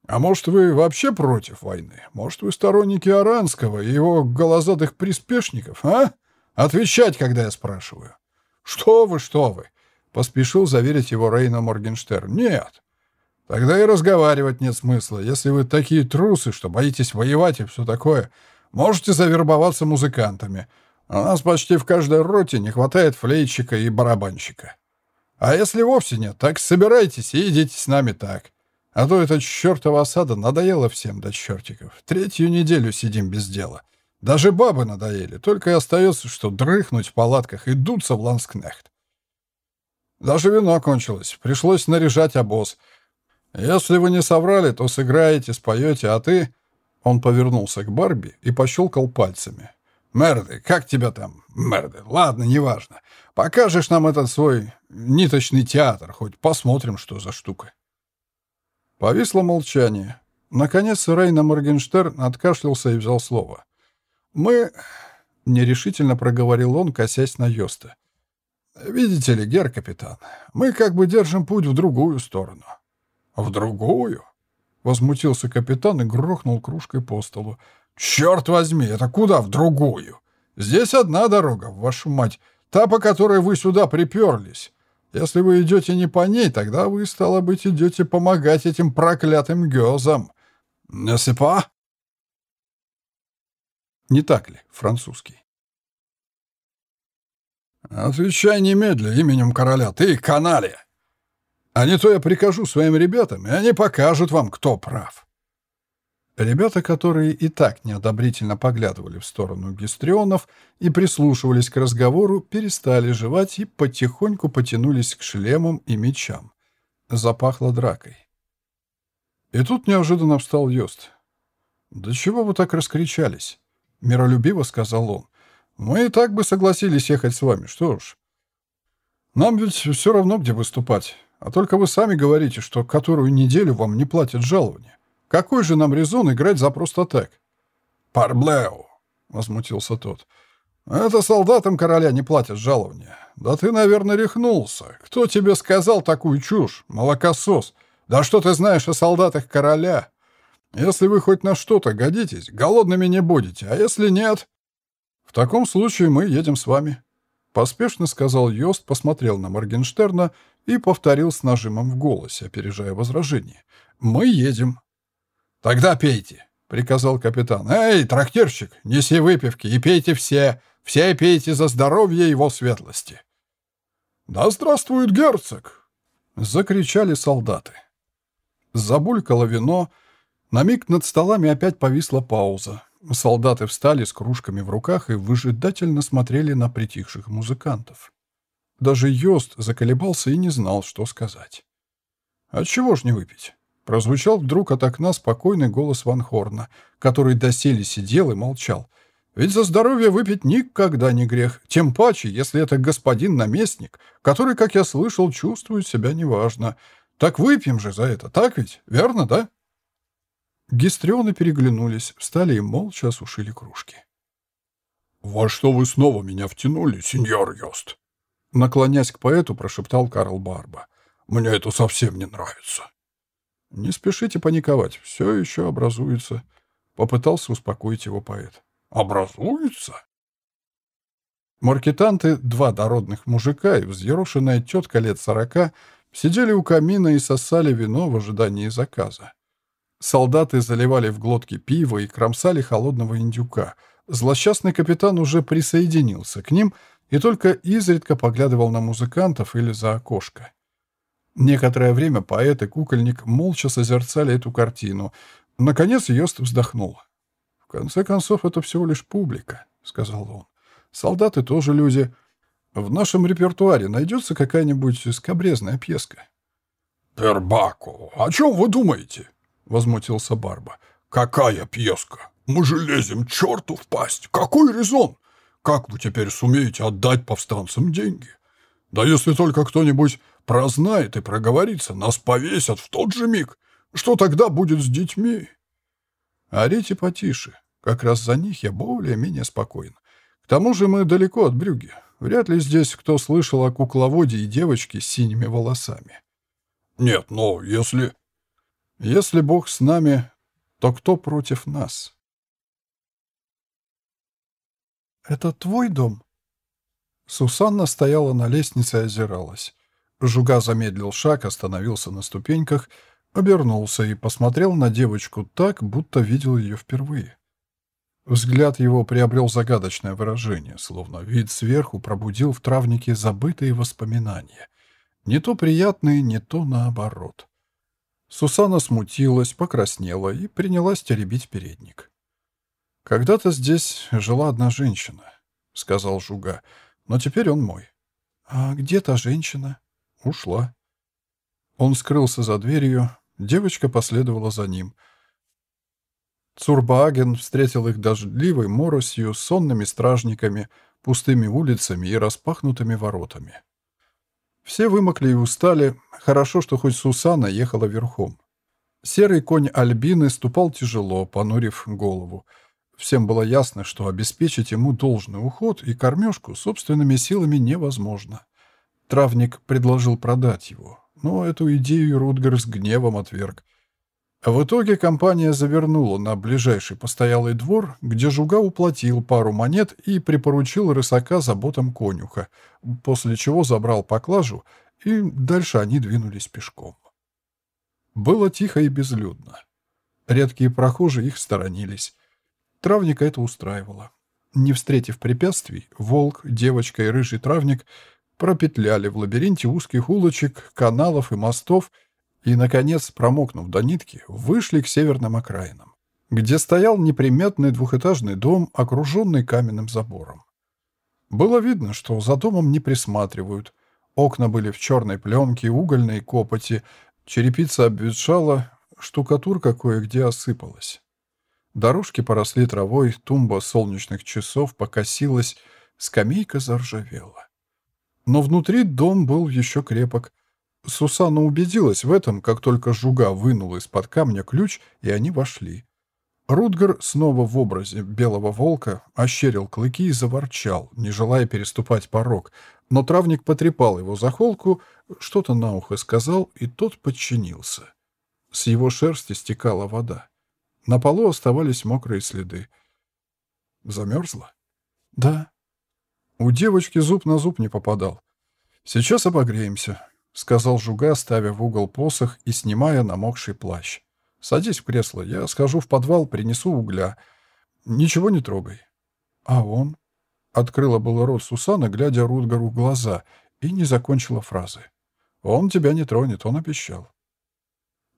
А может, вы вообще против войны? Может, вы сторонники Аранского и его голозадых приспешников, а? Отвечать, когда я спрашиваю. «Что вы, что вы!» — поспешил заверить его Рейна Моргенштерн. «Нет. Тогда и разговаривать нет смысла. Если вы такие трусы, что боитесь воевать и все такое, можете завербоваться музыкантами. У нас почти в каждой роте не хватает флейтчика и барабанщика. А если вовсе нет, так собирайтесь и идите с нами так. А то эта чертова осада надоела всем до чертиков. Третью неделю сидим без дела. Даже бабы надоели, только и остается, что дрыхнуть в палатках и дуться в ланскнехт. Даже вино кончилось, пришлось наряжать обоз. Если вы не соврали, то сыграете, споете, а ты...» Он повернулся к Барби и пощелкал пальцами. «Мерды, как тебя там, Мерды? Ладно, неважно. Покажешь нам этот свой ниточный театр, хоть посмотрим, что за штука». Повисло молчание. Наконец Рейна Моргенштерн откашлялся и взял слово. «Мы...» — нерешительно проговорил он, косясь на Йоста. «Видите ли, гер-капитан, мы как бы держим путь в другую сторону». «В другую?» — возмутился капитан и грохнул кружкой по столу. «Черт возьми, это куда в другую? Здесь одна дорога, вашу мать, та, по которой вы сюда приперлись. Если вы идете не по ней, тогда вы, стало быть, идете помогать этим проклятым гёзам. Не сепа?» Не так ли, французский? «Отвечай немедля именем короля, ты каналия! А не то я прикажу своим ребятам, и они покажут вам, кто прав». Ребята, которые и так неодобрительно поглядывали в сторону гистрионов и прислушивались к разговору, перестали жевать и потихоньку потянулись к шлемам и мечам. Запахло дракой. И тут неожиданно встал Йост. «Да чего вы так раскричались?» — миролюбиво сказал он. «Мы и так бы согласились ехать с вами, что ж. Нам ведь все равно, где выступать. А только вы сами говорите, что которую неделю вам не платят жалования. Какой же нам резон играть за просто так?» «Парблеу!» — возмутился тот. «Это солдатам короля не платят жалования. Да ты, наверное, рехнулся. Кто тебе сказал такую чушь, молокосос? Да что ты знаешь о солдатах короля?» Если вы хоть на что-то годитесь, голодными не будете, а если нет...» «В таком случае мы едем с вами», — поспешно сказал Йост, посмотрел на Моргенштерна и повторил с нажимом в голосе, опережая возражение. «Мы едем». «Тогда пейте», — приказал капитан. «Эй, трактирщик, неси выпивки и пейте все, все пейте за здоровье его светлости». «Да здравствует герцог!» — закричали солдаты. Забулькало вино, — на миг над столами опять повисла пауза. Солдаты встали с кружками в руках и выжидательно смотрели на притихших музыкантов. Даже Йост заколебался и не знал, что сказать. «Отчего ж не выпить?» Прозвучал вдруг от окна спокойный голос Ван Хорна, который доселе сидел и молчал. «Ведь за здоровье выпить никогда не грех, тем паче, если это господин-наместник, который, как я слышал, чувствует себя неважно. Так выпьем же за это, так ведь? Верно, да?» Гистрионы переглянулись, встали и молча осушили кружки. «Во что вы снова меня втянули, сеньор Йост?» Наклонясь к поэту, прошептал Карл Барба. «Мне это совсем не нравится». «Не спешите паниковать, все еще образуется», — попытался успокоить его поэт. «Образуется?» Маркетанты, два дородных мужика и взъерошенная тетка лет сорока, сидели у камина и сосали вино в ожидании заказа. Солдаты заливали в глотки пиво и кромсали холодного индюка. Злосчастный капитан уже присоединился к ним и только изредка поглядывал на музыкантов или за окошко. Некоторое время поэт и кукольник молча созерцали эту картину. Наконец Йост вздохнул. «В конце концов, это всего лишь публика», — сказал он. «Солдаты тоже люди. В нашем репертуаре найдется какая-нибудь скобрезная пьеска». «Пербаку, о чем вы думаете?» — возмутился Барба. «Какая пьеска? Мы же лезем черту в пасть. Какой резон? Как вы теперь сумеете отдать повстанцам деньги? Да если только кто-нибудь прознает и проговорится, нас повесят в тот же миг. Что тогда будет с детьми?» «Орите потише. Как раз за них я более-менее спокоен. К тому же мы далеко от Брюги. Вряд ли здесь кто слышал о кукловоде и девочке с синими волосами». «Нет, но если...» Если Бог с нами, то кто против нас? «Это твой дом?» Сусанна стояла на лестнице и озиралась. Жуга замедлил шаг, остановился на ступеньках, обернулся и посмотрел на девочку так, будто видел ее впервые. Взгляд его приобрел загадочное выражение, словно вид сверху пробудил в травнике забытые воспоминания. Не то приятные, не то наоборот. Сусана смутилась, покраснела и принялась теребить передник. «Когда-то здесь жила одна женщина», — сказал Жуга, — «но теперь он мой». «А где та женщина?» «Ушла». Он скрылся за дверью, девочка последовала за ним. Цурбааген встретил их дождливой моросью, сонными стражниками, пустыми улицами и распахнутыми воротами. Все вымокли и устали. Хорошо, что хоть Сусана ехала верхом. Серый конь Альбины ступал тяжело, понурив голову. Всем было ясно, что обеспечить ему должный уход и кормежку собственными силами невозможно. Травник предложил продать его, но эту идею Рутгер с гневом отверг. В итоге компания завернула на ближайший постоялый двор, где Жуга уплатил пару монет и припоручил рысака заботам конюха, после чего забрал поклажу, и дальше они двинулись пешком. Было тихо и безлюдно. Редкие прохожие их сторонились. Травника это устраивало. Не встретив препятствий, волк, девочка и рыжий травник пропетляли в лабиринте узких улочек, каналов и мостов — и, наконец, промокнув до нитки, вышли к северным окраинам, где стоял неприметный двухэтажный дом, окруженный каменным забором. Было видно, что за домом не присматривают. Окна были в черной пленке, угольной копоти, черепица обветшала, штукатурка кое-где осыпалась. Дорожки поросли травой, тумба солнечных часов покосилась, скамейка заржавела. Но внутри дом был еще крепок, Сусанна убедилась в этом, как только Жуга вынул из-под камня ключ, и они вошли. Рутгер снова в образе белого волка ощерил клыки и заворчал, не желая переступать порог, но травник потрепал его за холку, что-то на ухо сказал, и тот подчинился. С его шерсти стекала вода. На полу оставались мокрые следы. Замерзла? Да. У девочки зуб на зуб не попадал. Сейчас обогреемся. — сказал Жуга, ставя в угол посох и снимая намокший плащ. «Садись в кресло, я схожу в подвал, принесу угля. Ничего не трогай». «А он?» — открыла было рот Сусана, глядя Рутгару в глаза, и не закончила фразы. «Он тебя не тронет, он обещал».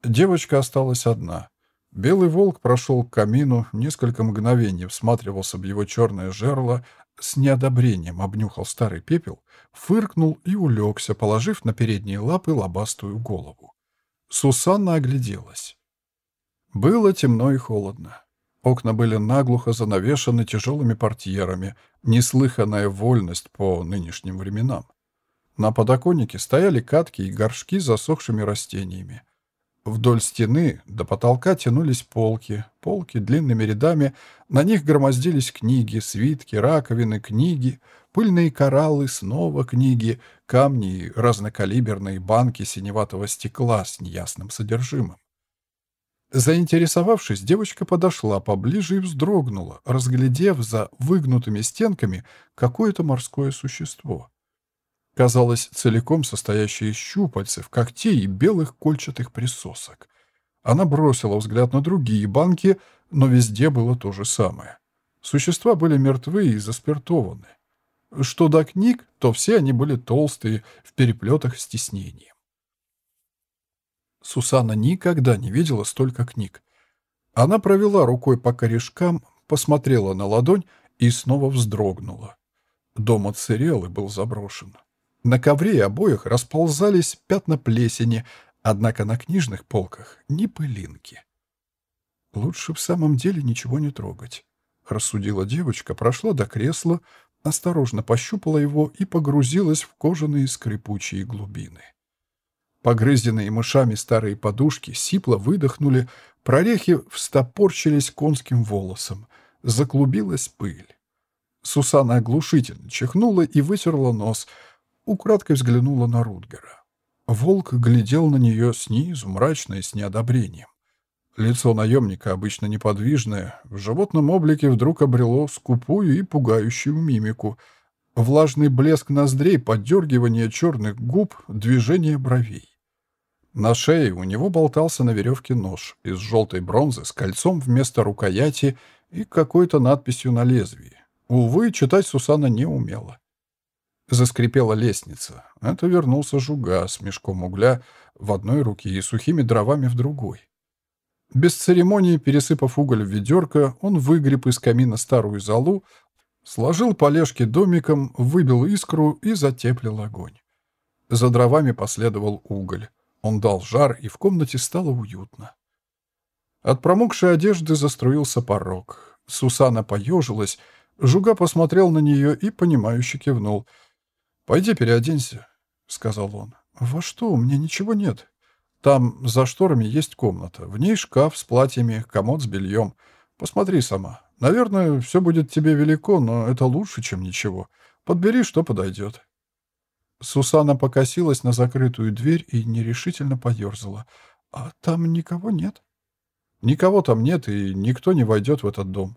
Девочка осталась одна. Белый волк прошел к камину, несколько мгновений всматривался в его черное жерло, с неодобрением обнюхал старый пепел, фыркнул и улегся, положив на передние лапы лобастую голову. Сусанна огляделась. Было темно и холодно. Окна были наглухо занавешены тяжелыми портьерами, неслыханная вольность по нынешним временам. На подоконнике стояли катки и горшки с засохшими растениями. Вдоль стены до потолка тянулись полки, полки длинными рядами, на них громоздились книги, свитки, раковины, книги, пыльные кораллы, снова книги, камни и разнокалиберные банки синеватого стекла с неясным содержимым. Заинтересовавшись, девочка подошла поближе и вздрогнула, разглядев за выгнутыми стенками какое-то морское существо казалось целиком состоящей из щупальцев, когтей и белых кольчатых присосок. Она бросила взгляд на другие банки, но везде было то же самое. Существа были мертвы и заспиртованы. Что до книг, то все они были толстые, в переплетах с тиснением. Сусана никогда не видела столько книг. Она провела рукой по корешкам, посмотрела на ладонь и снова вздрогнула. Дом отсырел и был заброшен. На ковре и обоях расползались пятна плесени, однако на книжных полках ни пылинки. «Лучше в самом деле ничего не трогать», — рассудила девочка, прошла до кресла, осторожно пощупала его и погрузилась в кожаные скрипучие глубины. Погрызенные мышами старые подушки сипло выдохнули, прорехи встопорчились конским волосом, заклубилась пыль. Сусана оглушительно чихнула и вытерла нос — украдкой взглянула на Рутгера. Волк глядел на нее снизу, мрачно и с неодобрением. Лицо наемника, обычно неподвижное, в животном облике вдруг обрело скупую и пугающую мимику. Влажный блеск ноздрей, поддергивание черных губ, движение бровей. На шее у него болтался на веревке нож из желтой бронзы с кольцом вместо рукояти и какой-то надписью на лезвии. Увы, читать Сусана не умела. Заскрипела лестница. Это вернулся жуга с мешком угля в одной руке и сухими дровами в другой. Без церемонии, пересыпав уголь в ведерко, он выгреб из камина старую золу, сложил полежки домиком, выбил искру и затеплил огонь. За дровами последовал уголь. Он дал жар, и в комнате стало уютно. От промокшей одежды заструился порог. Сусана поежилась, Жуга посмотрел на нее и, понимающе кивнул. «Пойди переоденься», — сказал он. «Во что? У меня ничего нет. Там за шторами есть комната. В ней шкаф с платьями, комод с бельем. Посмотри сама. Наверное, все будет тебе велико, но это лучше, чем ничего. Подбери, что подойдет». Сусана покосилась на закрытую дверь и нерешительно поерзала. «А там никого нет?» «Никого там нет, и никто не войдет в этот дом».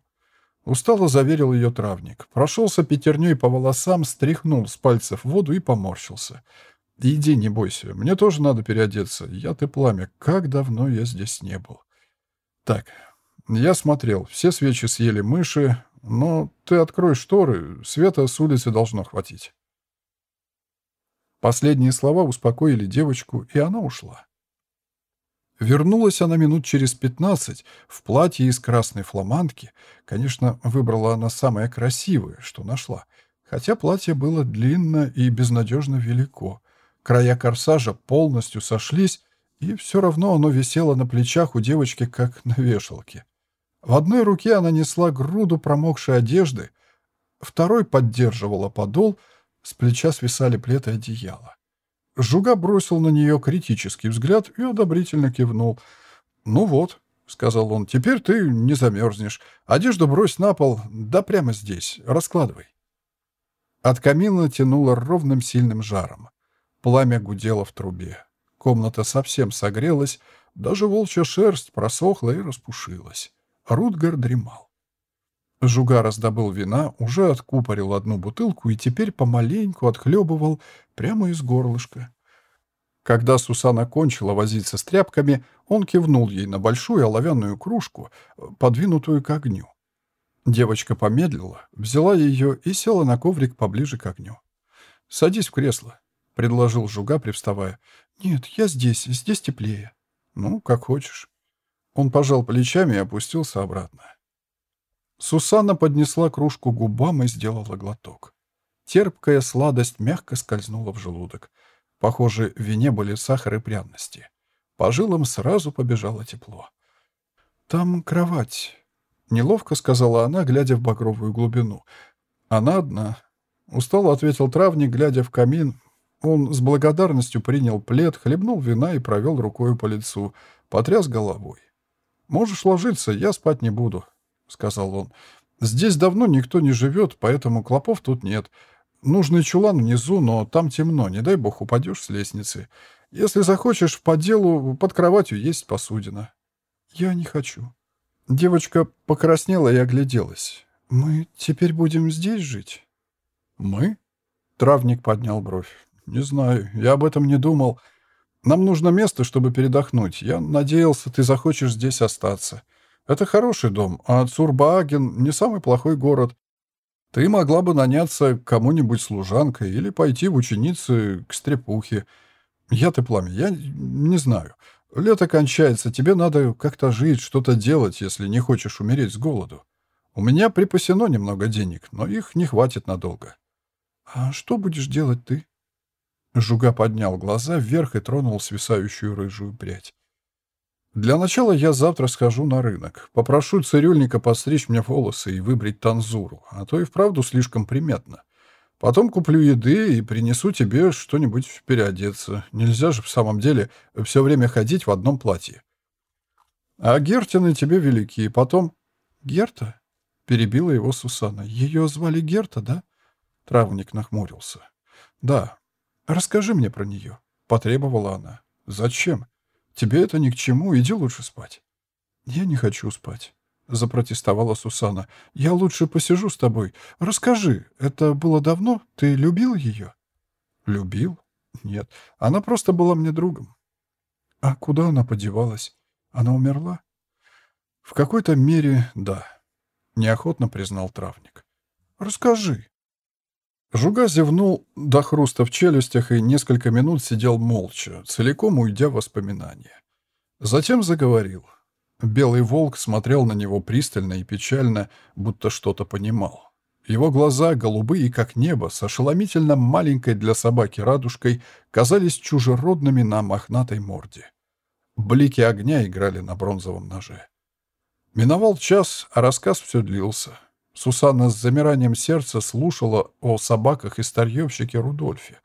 Устало заверил ее травник. Прошелся пятерней по волосам, стряхнул с пальцев воду и поморщился. «Иди, не бойся. Мне тоже надо переодеться. Я ты пламя. Как давно я здесь не был». «Так, я смотрел. Все свечи съели мыши, но ты открой шторы. Света с улицы должно хватить». Последние слова успокоили девочку, и она ушла. Вернулась она минут через пятнадцать в платье из красной фламандки. Конечно, выбрала она самое красивое, что нашла. Хотя платье было длинно и безнадежно велико. Края корсажа полностью сошлись, и все равно оно висело на плечах у девочки, как на вешалке. В одной руке она несла груду промокшей одежды, второй поддерживала подол — с плеча свисали плед и одеяло. Жуга бросил на нее критический взгляд и одобрительно кивнул. «Ну вот», — сказал он, — «теперь ты не замерзнешь. Одежду брось на пол, да прямо здесь, раскладывай». От камина тянуло ровным сильным жаром. Пламя гудело в трубе. Комната совсем согрелась, даже волчья шерсть просохла и распушилась. Рутгар дремал. Жуга раздобыл вина, уже откупорил одну бутылку и теперь помаленьку отхлебывал прямо из горлышка. Когда Сусана кончила возиться с тряпками, он кивнул ей на большую оловянную кружку, подвинутую к огню. Девочка помедлила, взяла ее и села на коврик поближе к огню. «Садись в кресло», — предложил Жуга, привставая. «Нет, я здесь, здесь теплее». «Ну, как хочешь». Он пожал плечами и опустился обратно. Сусанна поднесла кружку губам и сделала глоток. Терпкая сладость мягко скользнула в желудок. Похоже, в вине были сахар и пряности. По жилам сразу побежало тепло. «Там кровать», — неловко сказала она, глядя в багровую глубину. «Она одна», — устало ответил травник, глядя в камин. Он с благодарностью принял плед, хлебнул вина и провел рукой по лицу, потряс головой. «Можешь ложиться, я спать не буду. — сказал он. «Здесь давно никто не живет, поэтому клопов тут нет. Нужный чулан внизу, но там темно, не дай бог упадешь с лестницы. Если захочешь, по делу под кроватью есть посудина». «Я не хочу». Девочка покраснела и огляделась. «Мы теперь будем здесь жить?» «Мы?» Травник поднял бровь. «Не знаю, я об этом не думал. Нам нужно место, чтобы передохнуть. Я надеялся, ты захочешь здесь остаться. Это хороший дом, а Цурбааген не самый плохой город. Ты могла бы наняться кому-нибудь служанкой или пойти в ученицы к стрепухе. Я-то пламя, я не знаю. Лето кончается, тебе надо как-то жить, что-то делать, если не хочешь умереть с голоду. У меня припасено немного денег, но их не хватит надолго. А что будешь делать ты? Жуга поднял глаза вверх и тронул свисающую рыжую прядь. Для начала я завтра схожу на рынок. Попрошу цирюльника подстричь мне волосы и выбрить танзуру, а то и вправду слишком приметно. Потом куплю еды и принесу тебе что-нибудь переодеться. Нельзя же в самом деле все время ходить в одном платье. А Гертины тебе велики. Потом... Герта? Перебила его Сусана. Ее звали Герта, да? Травник нахмурился. Да. Расскажи мне про нее. Потребовала она. Зачем? Тебе это ни к чему, иди лучше спать». «Я не хочу спать», —— запротестовала Сусана. «Я лучше посижу с тобой. Расскажи, это было давно? Ты любил ее?» «Любил? Нет. Она просто была мне другом». «А куда она подевалась? Она умерла?» «В какой-то мере, да», — неохотно признал травник. «Расскажи». Жуга зевнул до хруста в челюстях и несколько минут сидел молча, целиком уйдя в воспоминания. Затем заговорил. Белый волк смотрел на него пристально и печально, будто что-то понимал. Его глаза, голубые как небо, с ошеломительно маленькой для собаки радужкой, казались чужеродными на мохнатой морде. Блики огня играли на бронзовом ноже. Миновал час, а рассказ все длился. Сусанна с замиранием сердца слушала о собаках и старьевщике Рудольфе,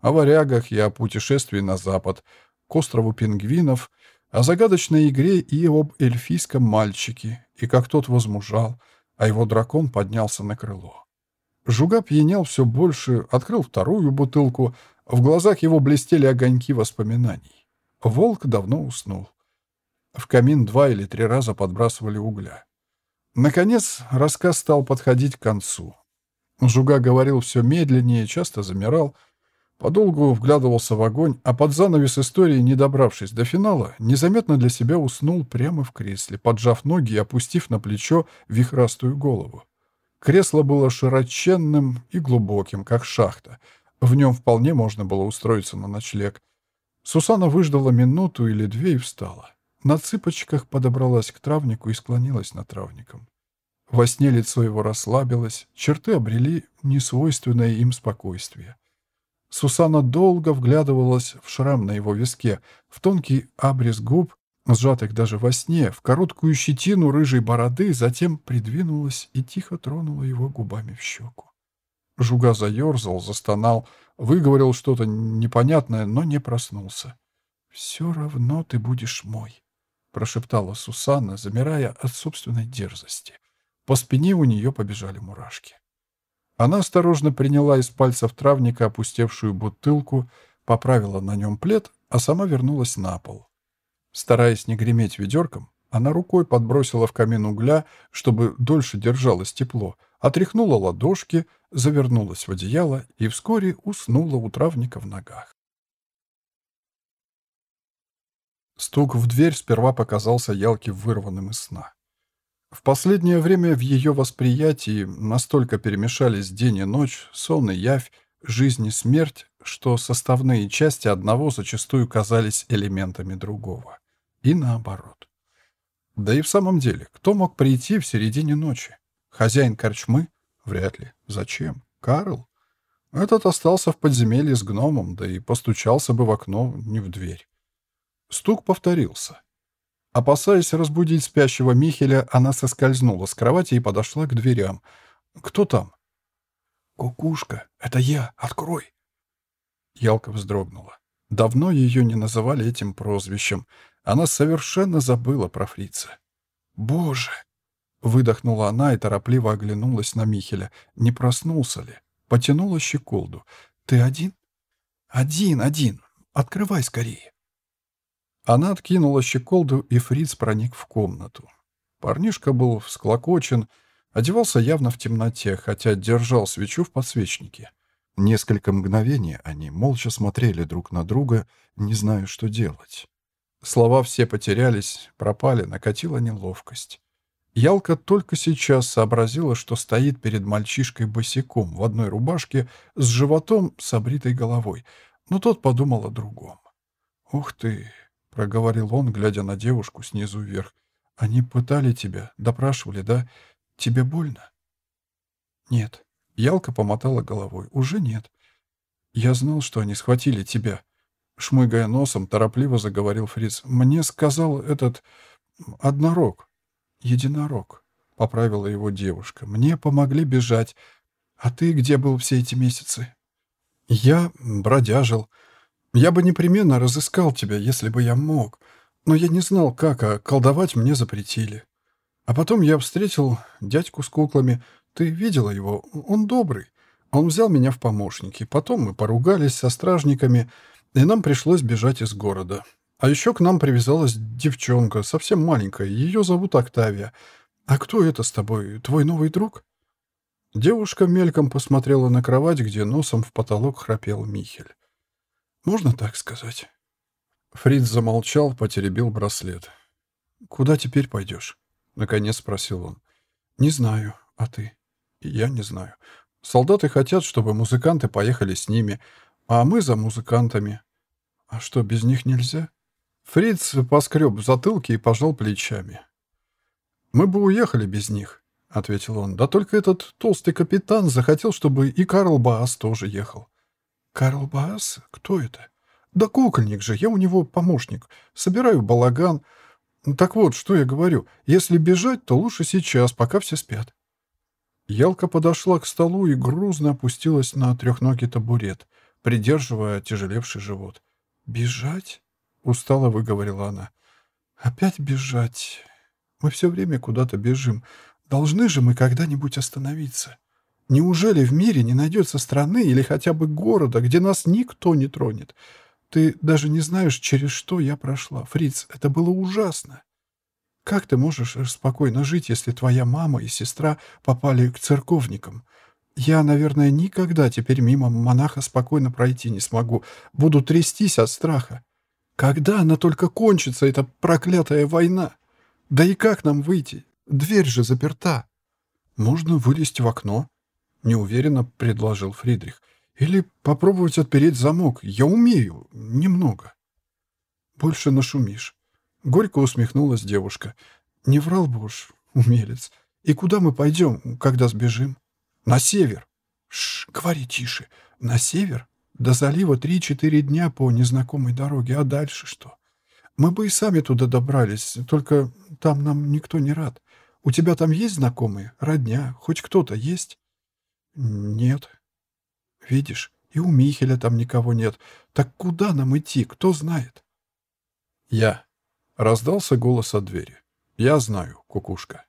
о варягах и о путешествии на запад, к острову пингвинов — о загадочной игре и об эльфийском мальчике, и как тот возмужал, а его дракон поднялся на крыло. Жуга пьянел все больше, открыл вторую бутылку, в глазах его блестели огоньки воспоминаний. Волк давно уснул. В камин два или три раза подбрасывали угля. Наконец, рассказ стал подходить к концу. Жуга говорил все медленнее, часто замирал, Подолгу вглядывался в огонь, а под занавес истории, не добравшись до финала, незаметно для себя уснул прямо в кресле, поджав ноги и опустив на плечо вихрастую голову. Кресло было широченным и глубоким, как шахта. В нем вполне можно было устроиться на ночлег. Сусана выждала минуту или две и встала. На цыпочках подобралась к травнику и склонилась над травником. Во сне лицо его расслабилось, черты обрели несвойственное им спокойствие. Сусана долго вглядывалась в шрам на его виске, в тонкий абрис губ, сжатых даже во сне, в короткую щетину рыжей бороды, затем придвинулась и тихо тронула его губами в щеку. Жуга заерзал, застонал, выговорил что-то непонятное, но не проснулся. «Все равно ты будешь мой», — прошептала Сусанна, замирая от собственной дерзости. По спине у нее побежали мурашки. Она осторожно приняла из пальцев травника опустевшую бутылку, поправила на нем плед, а сама вернулась на пол. Стараясь не греметь ведерком, она рукой подбросила в камин угля, чтобы дольше держалось тепло, отряхнула ладошки, завернулась в одеяло и вскоре уснула у травника в ногах. Стук в дверь сперва показался Ялке вырванным из сна. В последнее время в ее восприятии настолько перемешались день и ночь, сон и явь, жизнь и смерть, что составные части одного зачастую казались элементами другого. И наоборот. Да и в самом деле, кто мог прийти в середине ночи? Хозяин корчмы? Вряд ли. Зачем? Карл? Этот остался в подземелье с гномом, да и постучался бы в окно, не в дверь. Стук повторился. Опасаясь разбудить спящего Михеля, она соскользнула с кровати и подошла к дверям. «Кто там?» «Кукушка, это я, открой!» Ялка вздрогнула. Давно ее не называли этим прозвищем. Она совершенно забыла про фрица. «Боже!» Выдохнула она и торопливо оглянулась на Михеля. Не проснулся ли? Потянула щеколду. «Ты один?» «Один, один. Открывай скорее». Она откинула щеколду, и Фриц проник в комнату. Парнишка был всклокочен, одевался явно в темноте, хотя держал свечу в подсвечнике. Несколько мгновений они молча смотрели друг на друга, не зная, что делать. Слова все потерялись, пропали, накатила неловкость. Ялка только сейчас сообразила, что стоит перед мальчишкой босиком в одной рубашке с животом с обритой головой, но тот подумал о другом. «Ух ты, — проговорил он, глядя на девушку снизу вверх. «Они пытали тебя, допрашивали, да? Тебе больно?» «Нет». Ялка помотала головой. «Уже нет. Я знал, что они схватили тебя». Шмыгая носом, торопливо заговорил Фриц. «Мне сказал этот... однорог. Единорог», — поправила его девушка. «Мне помогли бежать. А ты где был все эти месяцы?» «Я бродяжил». Я бы непременно разыскал тебя, если бы я мог. Но я не знал, как, а колдовать мне запретили. А потом я встретил дядьку с куклами. Ты видела его? Он добрый. Он взял меня в помощники. Потом мы поругались со стражниками, и нам пришлось бежать из города. А еще к нам привязалась девчонка, совсем маленькая. Ее зовут Октавия. «А кто это с тобой? Твой новый друг?» Девушка мельком посмотрела на кровать, где носом в потолок храпел Михель. «Можно так сказать?» Фриц замолчал, потеребил браслет. «Куда теперь пойдешь?» — наконец спросил он. «Не знаю. А ты?» «Я не знаю. Солдаты хотят, чтобы музыканты поехали с ними, а мы за музыкантами. А что, без них нельзя?» Фриц поскреб в затылке и пожал плечами. «Мы бы уехали без них», — ответил он. «Да только этот толстый капитан захотел, чтобы и Карл Баас тоже ехал». «Карл Баас? Кто это?» «Да кукольник же, я у него помощник. Собираю балаган. Так вот, что я говорю. Если бежать, то лучше сейчас, пока все спят». Ялка подошла к столу и грузно опустилась на трехногий табурет, придерживая тяжелевший живот. «Бежать?» — устало выговорила она. «Опять бежать. Мы все время куда-то бежим. Должны же мы когда-нибудь остановиться. Неужели в мире не найдется страны или хотя бы города, где нас никто не тронет? Ты даже не знаешь, через что я прошла. Фриц, это было ужасно. Как ты можешь спокойно жить, если твоя мама и сестра попали к церковникам? Я, наверное, никогда теперь мимо монаха спокойно пройти не смогу. Буду трястись от страха. Когда она только кончится, эта проклятая война? Да и как нам выйти? Дверь же заперта. Можно вылезть в окно, неуверенно предложил Фридрих. Или попробовать отпереть замок. Я умею. Немного. Больше нашумишь. Горько усмехнулась девушка. Не врал бы уж, умелец. И куда мы пойдем, когда сбежим? На север. Шш, говори тише. На север? До залива три-четыре дня по незнакомой дороге. А дальше что? Мы бы и сами туда добрались, только там нам никто не рад. У тебя там есть знакомые, родня, хоть кто-то есть? Нет. Видишь, и у Михеля там никого нет. Так куда нам идти, кто знает? Я. Раздался голос от двери. Я знаю, кукушка.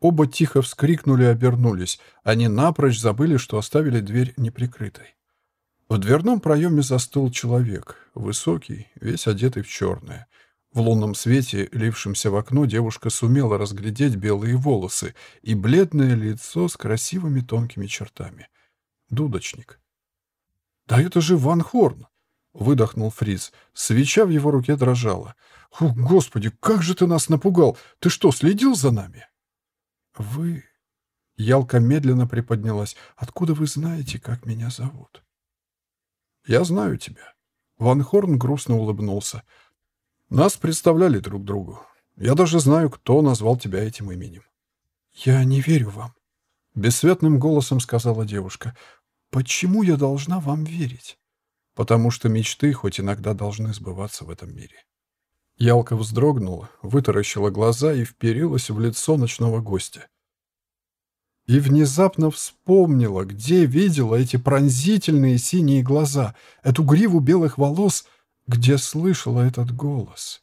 Оба тихо вскрикнули и обернулись. Они напрочь забыли, что оставили дверь неприкрытой. В дверном проеме застыл человек, высокий, весь одетый в черное. В лунном свете, лившемся в окно, девушка сумела разглядеть белые волосы и бледное лицо с красивыми тонкими чертами. Дудочник. «Да это же Ван Хорн!» — выдохнул Фриц. Свеча в его руке дрожала. «О, Господи, как же ты нас напугал! Ты что, следил за нами?» «Вы...» Ялка медленно приподнялась. «Откуда вы знаете, как меня зовут?» «Я знаю тебя». Ван Хорн грустно улыбнулся. «Нас представляли друг другу. Я даже знаю, кто назвал тебя этим именем». «Я не верю вам», — бесцветным голосом сказала девушка. «Почему я должна вам верить?» «Потому что мечты хоть иногда должны сбываться в этом мире». Ялка вздрогнула, вытаращила глаза и вперилась в лицо ночного гостя и внезапно вспомнила, где видела эти пронзительные синие глаза, эту гриву белых волос, где слышала этот голос.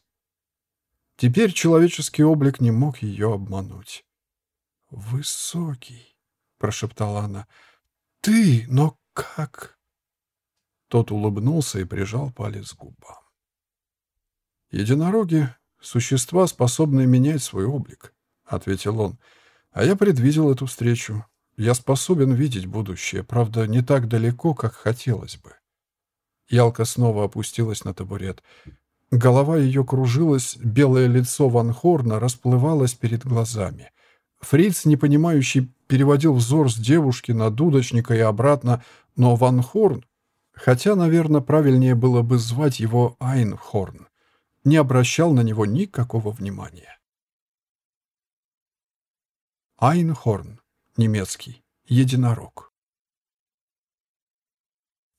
Теперь человеческий облик не мог ее обмануть. «Высокий», — прошептала она, — «ты, но как?» Тот улыбнулся и прижал палец к губам. «Единороги — существа, способные менять свой облик», — ответил он, — а я предвидел эту встречу. Я способен видеть будущее, правда, не так далеко, как хотелось бы. Ялка снова опустилась на табурет. Голова ее кружилась, белое лицо Ван Хорна расплывалось перед глазами. Фриц, непонимающий, переводил взор с девушки на дудочника и обратно, но Ван Хорн, хотя, наверное, правильнее было бы звать его Айнхорн, не обращал на него никакого внимания. Айнхорн, немецкий, единорог.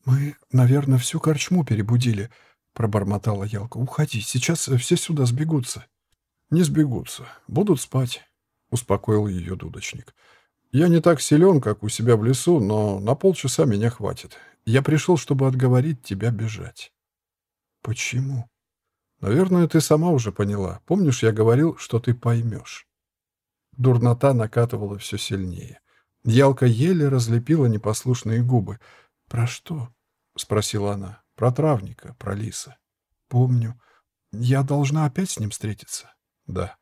«Мы, наверное, всю корчму перебудили», — пробормотала Ялка. «Уходи, сейчас все сюда сбегутся». «Не сбегутся, будут спать», — успокоил ее дудочник. «Я не так силен, как у себя в лесу, но на полчаса меня хватит. Я пришел, чтобы отговорить тебя бежать». «Почему?» «Наверное, ты сама уже поняла. Помнишь, я говорил, что ты поймешь». Дурнота накатывала все сильнее. Ялка еле разлепила непослушные губы. «Про что?» — спросила она. «Про травника, про лиса». «Помню. Я должна опять с ним встретиться?» «Да».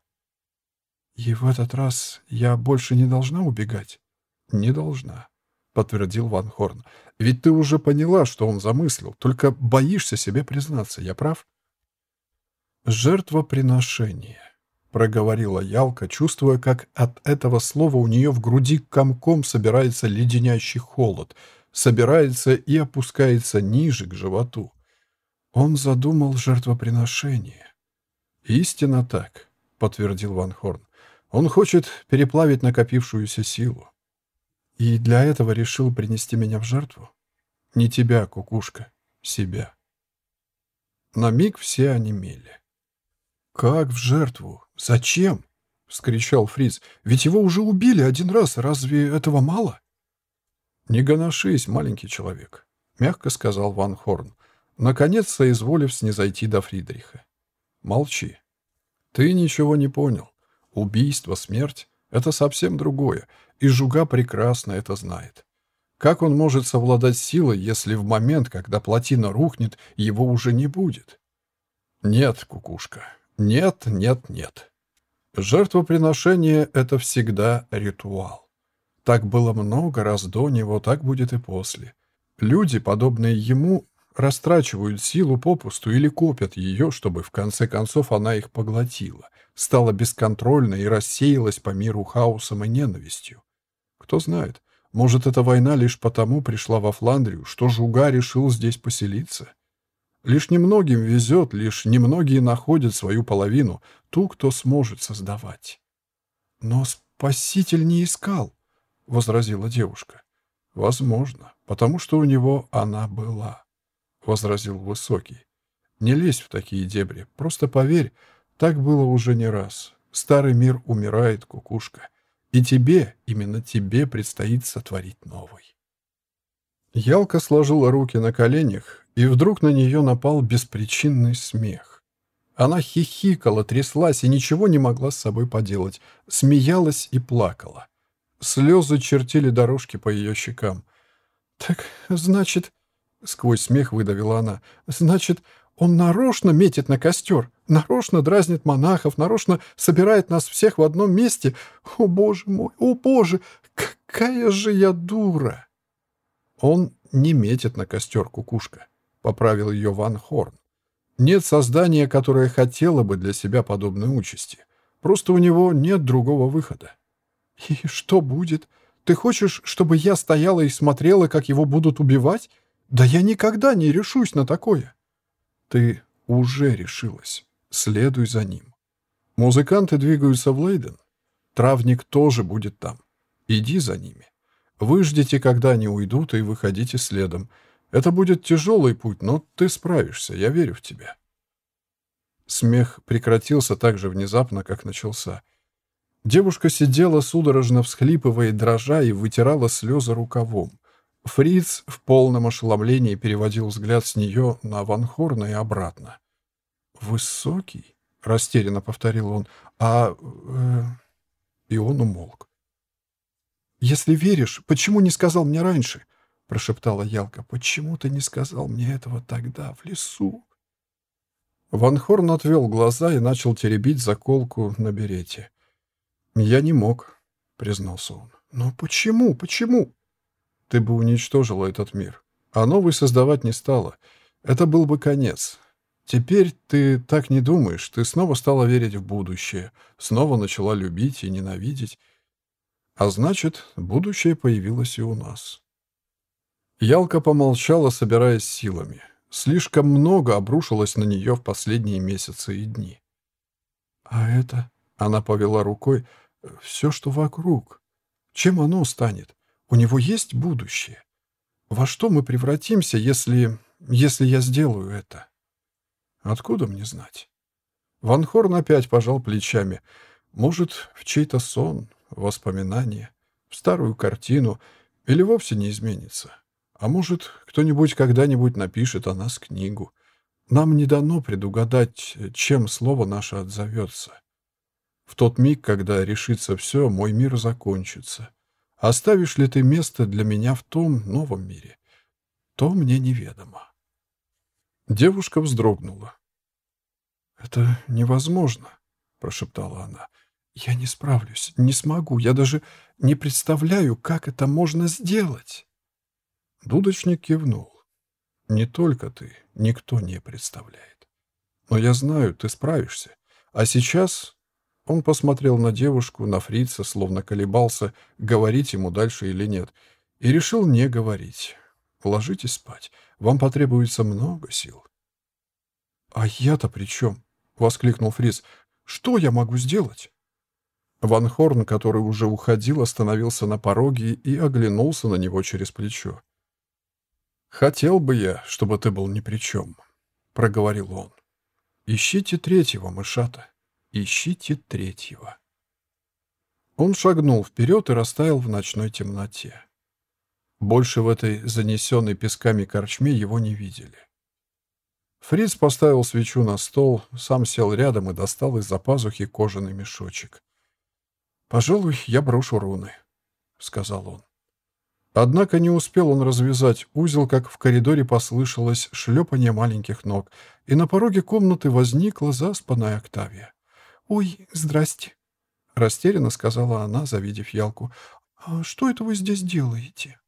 «И в этот раз я больше не должна убегать?» «Не должна», — подтвердил Ван Хорн. «Ведь ты уже поняла, что он замыслил, только боишься себе признаться, я прав?» «Жертвоприношение», — проговорила Ялка, чувствуя, как от этого слова у нее в груди комком собирается леденящий холод, собирается и опускается ниже к животу. Он задумал жертвоприношение. «Истинно так», — подтвердил Ван Хорн. Он хочет переплавить накопившуюся силу. И для этого решил принести меня в жертву? Не тебя, кукушка, себя. На миг все онемели. «Как в жертву? Зачем?» — вскричал Фриц. «Ведь его уже убили один раз. Разве этого мало?» «Не гоношись, маленький человек», — мягко сказал Ван Хорн, наконец соизволив снизойти до Фридриха. «Молчи. Ты ничего не понял. Убийство, смерть — это совсем другое, и Жуга прекрасно это знает. Как он может совладать силой, если в момент, когда плотина рухнет, его уже не будет? Нет, кукушка, нет, нет, нет. Жертвоприношение — это всегда ритуал. Так было много раз до него, так будет и после. Люди, подобные ему, растрачивают силу попусту или копят ее, чтобы в конце концов она их поглотила, стала бесконтрольной и рассеялась по миру хаосом и ненавистью. Кто знает, может, эта война лишь потому пришла во Фландрию, что Жуга решил здесь поселиться. Лишь немногим везет, лишь немногие находят свою половину, ту, кто сможет создавать. «Но Спаситель не искал», — возразила девушка. «Возможно, потому что у него она была». — возразил Высокий. «Не лезь в такие дебри. Просто поверь, так было уже не раз. Старый мир умирает, кукушка. И тебе, именно тебе, предстоит сотворить новый». Ялка сложила руки на коленях, и вдруг на нее напал беспричинный смех. Она хихикала, тряслась и ничего не могла с собой поделать, смеялась и плакала. Слезы чертили дорожки по ее щекам. «Так, значит...» Сквозь смех выдавила она. «Значит, он нарочно метит на костер, нарочно дразнит монахов, нарочно собирает нас всех в одном месте. О, боже мой, о, боже, какая же я дура!» «Он не метит на костер, кукушка», — поправил ее Ван Хорн. «Нет создания, которое хотело бы для себя подобной участи. Просто у него нет другого выхода». «И что будет? Ты хочешь, чтобы я стояла и смотрела, как его будут убивать?» Да я никогда не решусь на такое. Ты уже решилась. Следуй за ним. Музыканты двигаются в Лейден. Травник тоже будет там. Иди за ними. Вы ждите, когда они уйдут, и выходите следом. Это будет тяжелый путь, но ты справишься, я верю в тебя. Смех прекратился так же внезапно, как начался. Девушка сидела, судорожно всхлипывая, дрожа, и вытирала слезы рукавом. Фриц в полном ошеломлении переводил взгляд с нее на Ван Хорна и обратно. «Высокий?» — растерянно повторил он. «А...» э... И он умолк. «Если веришь, почему не сказал мне раньше?» — прошептала Ялка. «Почему ты не сказал мне этого тогда, в лесу?» Ван Хорн отвел глаза и начал теребить заколку на берете. «Я не мог», — признался он. «Но почему? Почему?» ты бы уничтожила этот мир, а новый создавать не стала. Это был бы конец. Теперь ты так не думаешь, ты снова стала верить в будущее, снова начала любить и ненавидеть. А значит, будущее появилось и у нас. Ялка помолчала, собираясь силами. Слишком много обрушилось на нее в последние месяцы и дни. «А это...» — она повела рукой. «Все, что вокруг. Чем оно станет? У него есть будущее. Во что мы превратимся, если... если я сделаю это? Откуда мне знать? Ван Хорн опять пожал плечами. Может, в чей-то сон, воспоминание, в старую картину, или вовсе не изменится. А может, кто-нибудь когда-нибудь напишет о нас книгу. Нам не дано предугадать, чем слово наше отзовется. В тот миг, когда решится все, мой мир закончится. Оставишь ли ты место для меня в том новом мире? То мне неведомо. Девушка вздрогнула. «Это невозможно», — прошептала она. «Я не справлюсь, не смогу, я даже не представляю, как это можно сделать». Дудочник кивнул. «Не только ты, никто не представляет. Но я знаю, ты справишься. А сейчас...» Он посмотрел на девушку, на фрица, словно колебался, говорить ему дальше или нет, и решил не говорить. «Ложитесь спать. Вам потребуется много сил». «А я-то при чем?» — воскликнул Фриц. «Что я могу сделать?» Ван Хорн, который уже уходил, остановился на пороге и оглянулся на него через плечо. «Хотел бы я, чтобы ты был ни при чем», — проговорил он. «Ищите третьего, мышата. Ищите третьего». Он шагнул вперед и растаял в ночной темноте. Больше в этой занесенной песками корчме его не видели. Фриц поставил свечу на стол, сам сел рядом и достал из-за пазухи кожаный мешочек. «Пожалуй, я брошу руны», — сказал он. Однако не успел он развязать узел, как в коридоре послышалось шлепание маленьких ног, и на пороге комнаты возникла заспанная Октавия. «Ой, здрасте», — растерянно сказала она, завидев Ялку. «А что это вы здесь делаете?»